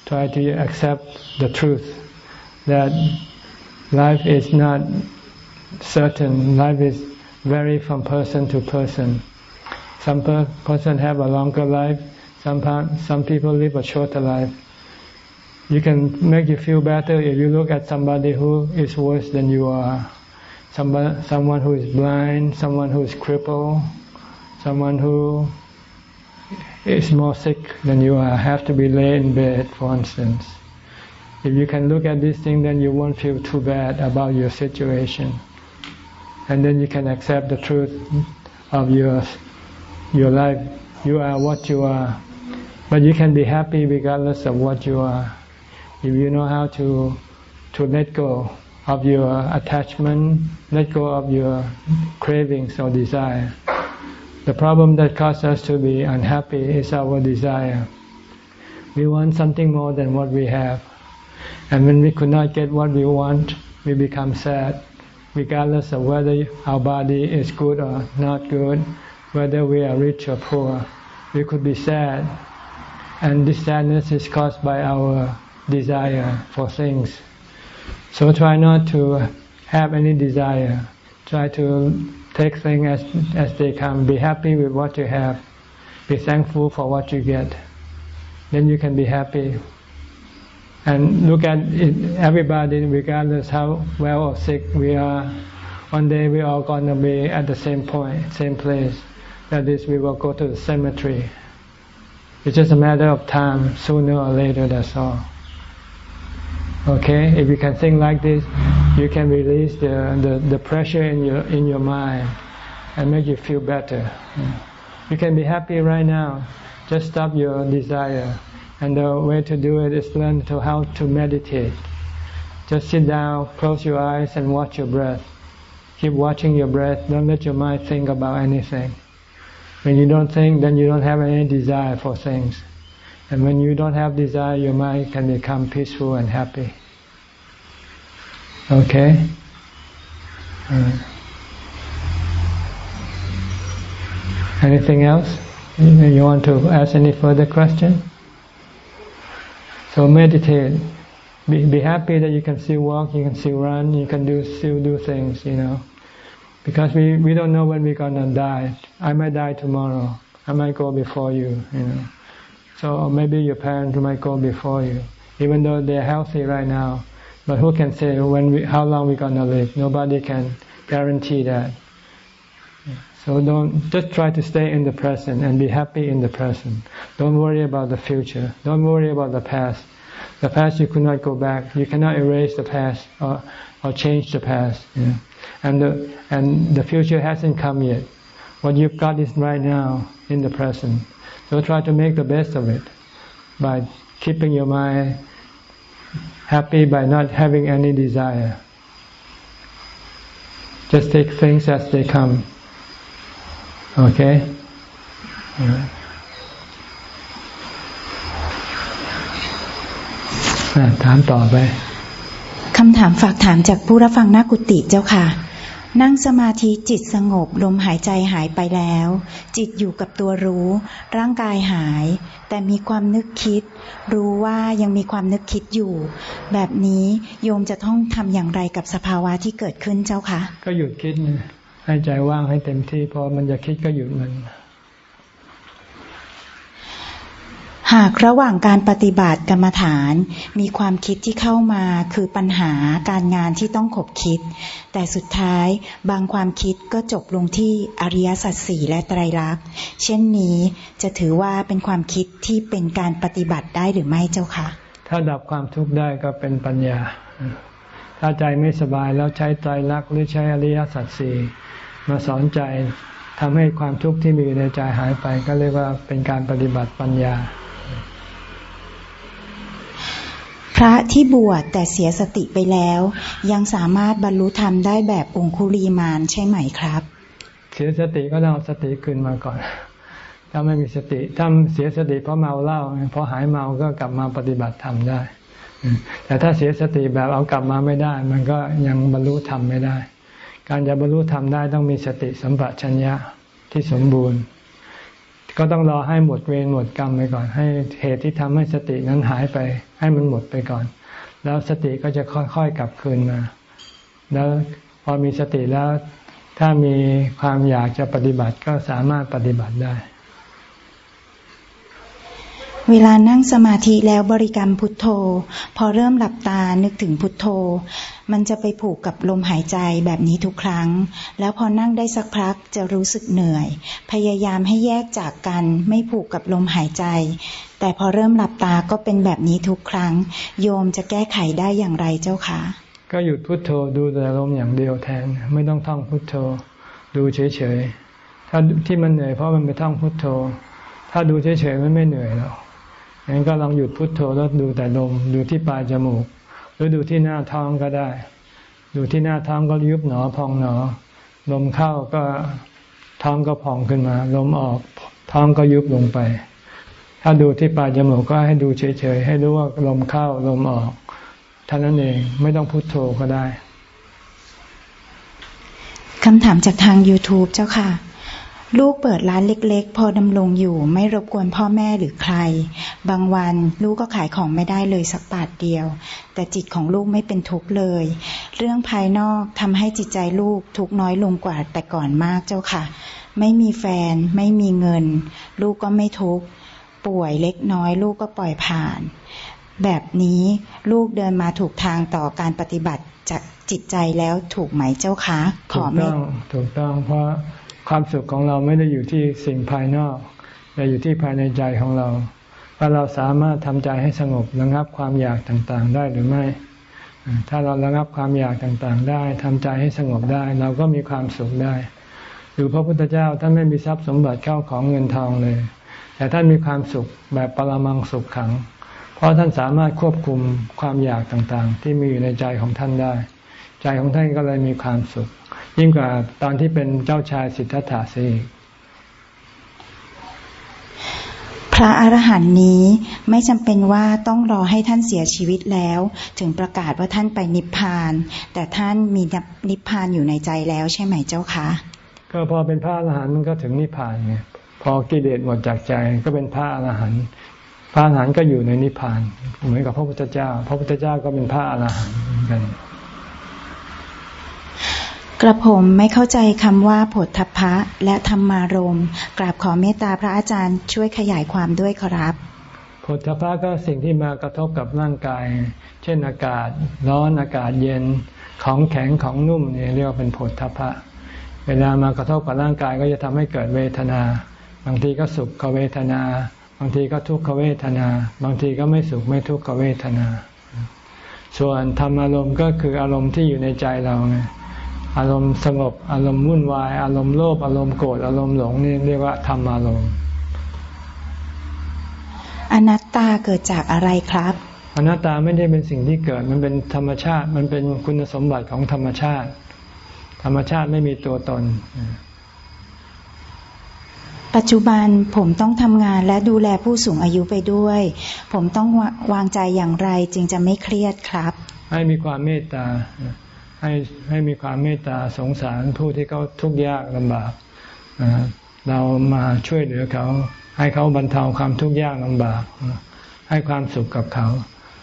S1: Try to accept the truth that life is not certain. Life is vary from person to person. Some per person have a longer life. Some some people live a shorter life. You can make you feel better if you look at somebody who is worse than you are. Somebody, someone who is blind, someone who is crippled, someone who is more sick than you are, have to be laid in bed, for instance. If you can look at this thing, then you won't feel too bad about your situation. And then you can accept the truth of your your life. You are what you are. But you can be happy regardless of what you are. If you know how to to let go of your attachment, let go of your cravings or desire. The problem that causes us to be unhappy is our desire. We want something more than what we have. And when we could not get what we want, we become sad, regardless of whether our body is good or not good, whether we are rich or poor. We could be sad. And this sadness is caused by our desire for things. So try not to have any desire. Try to take things as, as they come. Be happy with what you have. Be thankful for what you get. Then you can be happy. And look at it, everybody, regardless how well or sick we are. One day we are going to be at the same point, same place. That is, we will go to the cemetery. It's just a matter of time, sooner or later, that's all. Okay, if you can think like this, you can release the, the, the pressure in your in your mind and make you feel better. You can be happy right now. Just stop your desire, and the way to do it is learn to how to meditate. Just sit down, close your eyes, and watch your breath. Keep watching your breath. Don't let your mind think about anything. When you don't think, then you don't have any desire for things. And when you don't have desire, your mind can become peaceful and happy. Okay? Uh, anything else? You want to ask any further question? So meditate. Be, be happy that you can still walk, you can still run, you can do still do things, you know. Because we, we don't know when we're gonna die. I might die tomorrow. I might go before you, you know. So maybe your parents might go before you, even though they're healthy right now. But who can say when we, how long we're gonna live? Nobody can guarantee that. So don't just try to stay in the present and be happy in the present. Don't worry about the future. Don't worry about the past. The past you could not go back. You cannot erase the past or, or change the past And the and the future hasn't come yet. What you've got is right now in the present. So try to make the best of it by keeping your mind happy by not having any desire. Just take things as they come. Okay? ถามต่อไป
S2: คำถามฝากถามจากผู้รับฟังนักกุติเจ้าค่ะ นั่งสมาธิจิตสงบลมหายใจหายไปแล้ว จิตอยู่กับตัวรู้ ร่างกายหาย แต่มีความนึกคิด รู้ว่ายังมีความนึกคิดอยู่ แบบนี้โยมจะต้องทำอย่างไรกับสภาวะที่เกิดขึ้นเจ้าคะ
S1: ก็หยุดคิดให้ใจว่างให้เต็มที่พอมันจะคิดก็หยุดมัน
S2: หากระหว่างการปฏิบัติกรรมฐาน มีความคิดที่เข้ามาคือปัญหาการงานที่ต้องขบคิด แต่สุดท้ายบางความคิดก็จบลงที่อริยสัจสี่และไตรลักษณ์ เช่นนี้จะถือว่าเป็นความคิดที่เป็นการปฏิบัติได้หรือไม่เจ้าคะ
S1: ถ้าดับความทุกข์ได้ก็เป็นปัญญา ถ้าใจไม่สบายแล้วใช้ไตรลักษณ์หรือใช้อริยสัจสี่มาสอนใจทำให้ความทุกข์ที่มีอยู่ในใจหายไปก็เรียกว่าเป็นการปฏิบัติปัญญา
S2: พระที่บวชแต่เสียสติไปแล้ว ยังสามารถบรรลุธรรมได้แบบองคุลีมานใช่ไหมครับ
S1: เสียสติก็ต้องเอาสติคืนมาก่อน ถ้าไม่มีสติถ้าเสียสติเพราะเมาเหล้าพอหายเมาก็กลับมาปฏิบัติธรรมได้ แต่ถ้าเสียสติแบบเอากลับมาไม่ได้ มันก็ยังบรรลุธรรมไม่ได้ การจะบรรลุธรรมได้ต้องมีสติสัมปชัญญะที่สมบูรณ์ ก็ต้องรอให้หมดเวรหมดกรรมไปก่อน ให้เหตุที่ทำให้สตินั้นหายไป ให้มันหมดไปก่อน แล้วสติก็จะค่อยๆกลับคืนมา แล้วพอมีสติแล้วถ้ามีความอยากจะปฏิบัติก็สามารถปฏิบัติได้
S2: เวลานั่งสมาธิแล้วบริกรรมพุทโธ พอเริ่มหลับตานึกถึงพุทโธ มันจะไปผูกกับลมหายใจแบบนี้ทุกครั้ง แล้วพอนั่งได้สักพักจะรู้สึกเหนื่อย พยายามให้แยกจากกันไม่ผูกกับลมหายใจ แต่พอเริ่มหลับตาก็เป็นแบบนี้ทุกครั้ง โยมจะแก้ไขได้อย่างไรเจ้าคะ
S1: ก็หยุดพุทโธดูแต่ลมอย่างเดียวแทนไม่ต้องท่องพุทโธ ดูเฉยๆถ้าที่มันเหนื่อยเพราะมันไปท่องพุทโธ ถ้าดูเฉยๆมันไม่เหนื่อยหรอก งั้นก็ลองหยุดพุทโธแล้วดูแต่ลมดูที่ปลายจมูก หรือดูที่หน้าท้องก็ได้ ดูที่หน้าท้องก็ยุบหนอพองหนอ ลมเข้าก็ท้องก็พองขึ้นมา ลมออกท้องก็ยุบลงไป ถ้าดูที่ปลายจมูกก็ให้ดูเฉยๆ ให้รู้ว่าลมเข้าลมออกท่านั้นเองไม่ต้องพุโทโธก็ได้
S2: คำถามจากทาง YouTube เจ้าค่ะ ลูกเปิดร้านเล็กๆ พอดำรงอยู่ไม่รบกวนพ่อแม่หรือใคร บางวันลูกก็ขายของไม่ได้เลยสักบาทเดียว แต่จิตของลูกไม่เป็นทุกข์เลย เรื่องภายนอกทำให้จิตใจลูกทุกน้อยลงกว่าแต่ก่อนมากเจ้าค่ะ ไม่มีแฟนไม่มีเงิน ลูกก็ไม่ทุกข์ป่วยเล็กน้อยลูกก็ปล่อยผ่าน แบบนี้ลูกเดินมาถูกทางต่อการปฏิบัติจากจิตใจแล้วถูกไหมเจ้าคะ
S1: ขอไม่ถูกต้องถูกต้องเพราะ ความสุขของเราไม่ได้อยู่ที่สิ่งภายนอก แต่อยู่ที่ภายในใจของเรา ว่าเราสามารถทำใจให้สงบระงับความอยากต่างๆ ได้หรือไม่ ถ้าเราระงับความอยากต่างๆ ได้ทำใจให้สงบได้ เราก็มีความสุขได้หรือพระพุทธเจ้าท่านไม่มีทรัพย์สมบัติเข้าของเงินทองเลย แต่ท่านมีความสุขแบบปรมังสุขขัง เพราะท่านสามารถควบคุมความอยากต่างๆ ที่มีอยู่ในใจของท่านได้ ใจของท่านก็เลยมีความสุข ยิ่งกว่าตอนที่เป็นเจ้าชายสิทธัตถะสิ
S2: พระอรหันต์นี้ไม่จำเป็นว่าต้องรอให้ท่านเสียชีวิตแล้ว ถึงประกาศว่าท่านไปนิพพาน แต่ท่านมีนิพพานอยู่ในใจแล้วใช่ไหมเจ้าคะ
S1: ก็พอเป็นพระอรหันต์มันก็ถึงนิพพานไงพอกิเลสหมดจากใจก็เป็นพระอรหันต์พระอรหันต์ก็อยู่ในนิพพานเหมือนกับพระพุทธเจ้า พระพุทธเจ้าก็เป็นพระอรหันต์เหมือนกัน
S2: กระผมไม่เข้าใจคำว่าผลทพะและธรรมารมกราบขอเมตตาพระอาจารย์ช่วยขยายความด้วยครับ
S1: ผลทพะก็สิ่งที่มากระทบกับร่างกาย เช่นอากาศ ร้อนอากาศเย็นของแข็งของนุ่มนี่เรียกว่าเป็นผลทพะ เวลามากระทบกับร่างกายก็จะทำให้เกิดเวทนา บางทีก็สุขเวทนา บางทีก็ทุกขเวทนา บางทีก็ไม่สุขไม่ทุกขเวทนา ส่วนธรรมอารมณ์ก็คืออารมณ์ที่อยู่ในใจเราไง อารมณ์สงบ อารมณ์วุ่นวาย อารมณ์โลภอารมณ์โกรธอารมณ์หลงนี่เรียกว่าธรรมอารมณ์
S2: อนัตตาเกิดจากอะไรครับ
S1: อนัตตาไม่ได้เป็นสิ่งที่เกิด มันเป็นธรรมชาติ มันเป็นคุณสมบัติของธรรมชาติ ธรรมชาติไม่มีตัวตน
S2: ปัจจุบันผมต้องทำงานและดูแลผู้สูงอายุไปด้วย ผมต้องวางใจอย่างไรจึงจะไม่เครียดครับ
S1: ให้มีความเมตตา ให้ให้มีความเมตตาสงสารผู้ที่เขาทุกข์ยากลำบากเรามาช่วยเหลือเขา ให้เขาบรรเทาความทุกข์ยากลำบาก ให้ความสุขกับเขา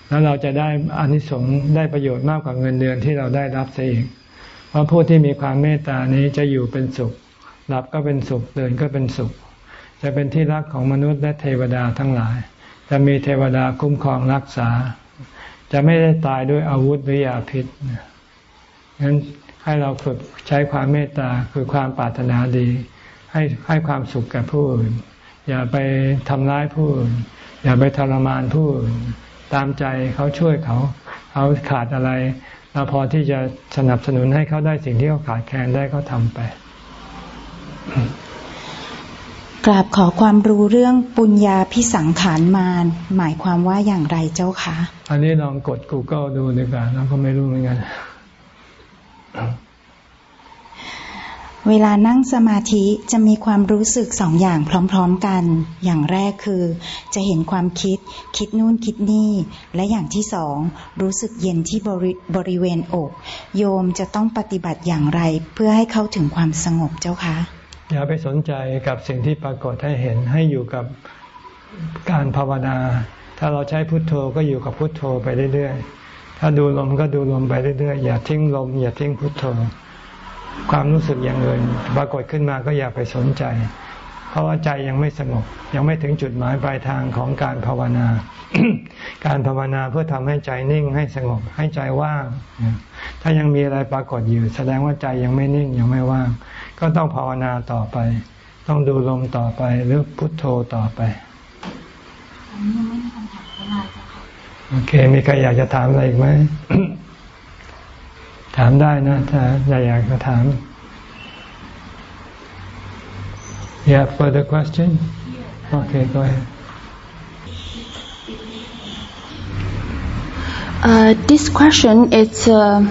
S1: แล้วเราจะได้อานิสงส์ได้ประโยชน์มากกว่าเงินเดือนที่เราได้รับเสียองเพราะผู้ที่มีความเมตตานี้จะอยู่เป็นสุข หลับก็เป็นสุขเดินก็เป็นสุข จะเป็นที่รักของมนุษย์และเทวดาทั้งหลาย จะมีเทวดาคุ้มครองรักษา จะไม่ได้ตายด้วยอาวุธหรือยาพิษ งั้นให้เราฝึกใช้ความเมตตาคือความปรารถนาดี ให้ให้ความสุขกับผู้อื่น อย่าไปทำร้ายผู้อื่น อย่าไปทรมานผู้อื่น ตามใจเขาช่วยเขาเขาขาดอะไรเราพอที่จะสนับสนุนให้เขาได้สิ่งที่เขาขาดแคลนได้เขาทำไป
S2: กราบขอความรู้เรื่องปุญญาพิสังขารมารหมายความว่าอย่างไรเจ้าคะ
S1: อันนี้ลองกด Google ดูดีกว่าเราก็ไม่รู้เหมือนกัน
S2: เวลานั่งสมาธิจะมีความรู้สึกสองอย่างพร้อมๆกัน อย่างแรกคือ จะเห็นความคิด คิดนู่นคิดนี่ และอย่างที่สองรู้สึกเย็นที่บริบริเวณอก โยมจะต้องปฏิบัติอย่างไร เพื่อให้เข้าถึงความสงบเจ้าคะ
S1: อย่าไปสนใจกับสิ่งที่ปรากฏให้เห็นให้อยู่กับการภาวนา ถ้าเราใช้พุทโธก็อยู่กับพุทโธไปเรื่อยๆ ถ้าดูลมก็ดูลมไปเรื่อยๆอย่าทิ้งลม อย่าทิ้งพุทโธความรู้สึกอย่างอื่นปรากฏขึ้นมาก็อย่าไปสนใจ เพราะว่าใจยังไม่สงบยังไม่ถึงจุดหมายปลายทางของการภาวนา การภาวนาเพื่อทำให้ใจนิ่งให้สงบ ให้ใจว่าง ถ้ายังมีอะไรปรากฏอยู่ แสดงว่าใจยังไม่นิ่งยังไม่ว่าง ก็ต้องภาวนาต่อไป ต้องดูลมต่อไปหรือพุทโธต่อไปยังไม่มีคำถามเวลา โอเค มีใครอยากจะถามอะไรอีกไหม ถามได้นะ ถ้าอยากอยากจะถาม You have further question? Okay, go ahead.
S3: Uh, this question is uh,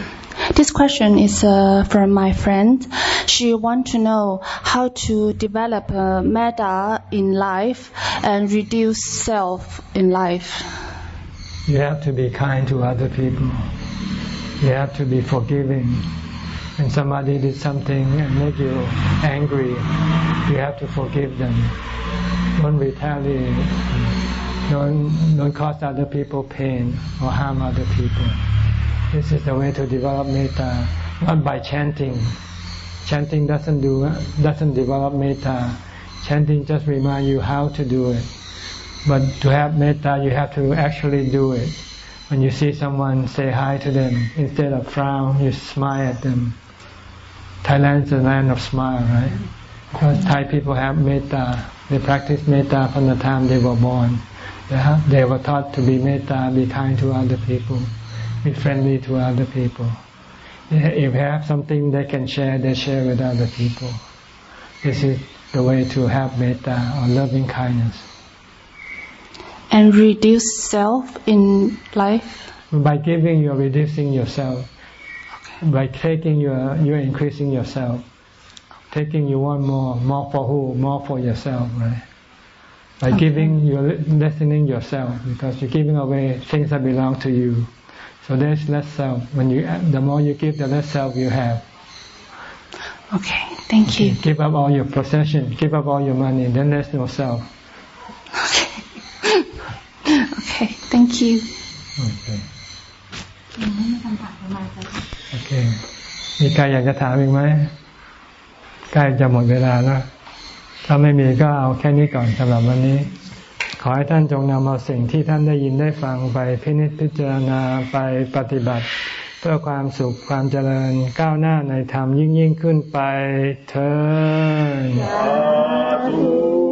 S3: this question is uh, from my friend. She want to know how to develop uh, metta in life and reduce self in life.
S1: You have to be kind to other people. You have to be forgiving. When somebody did something and make you angry, you have to forgive them. Don't retaliate. Don't, don't cause other people pain or harm other people. This is the way to develop metta, not by chanting. Chanting doesn't do doesn't develop metta. Chanting just remind you how to do it. But to have metta, you have to actually do it. When you see someone, say hi to them. Instead of frown, you smile at them. Thailand is the land of smile, right? Because Thai people have metta. They practice metta from the time they were born. They, have, they were taught to be metta, be kind to other people, be friendly to other people. If they have something they can share, they share with other people. This is the way to have metta or loving kindness.
S3: And reduce self in life?
S1: By giving, you're reducing yourself. Okay. By taking, you're, you're increasing yourself. Taking, you want more. More for who? More for yourself, right? By okay. giving, you're lessening yourself because you're giving away things that belong to you. So there's less self. When you, the more you give, the less self you have.
S3: Okay, thank you.
S1: Give up all your possession, give up all your money, then there's no self.
S3: Thank you.
S1: Okay. โอเค มีใครอยากจะถามอีกไหมใกล้จะหมดเวลาแล้ว ถ้าไม่มีก็เอาแค่นี้ก่อนสำหรับวันนี้ ขอให้ท่านจงนำเอาสิ่งที่ท่านได้ยินได้ฟังไปพินิจพิจารณาไปปฏิบัติ เพื่อความสุขความเจริญก้าวหน้าในธรรมยิ่งยิ่งขึ้นไปเธอ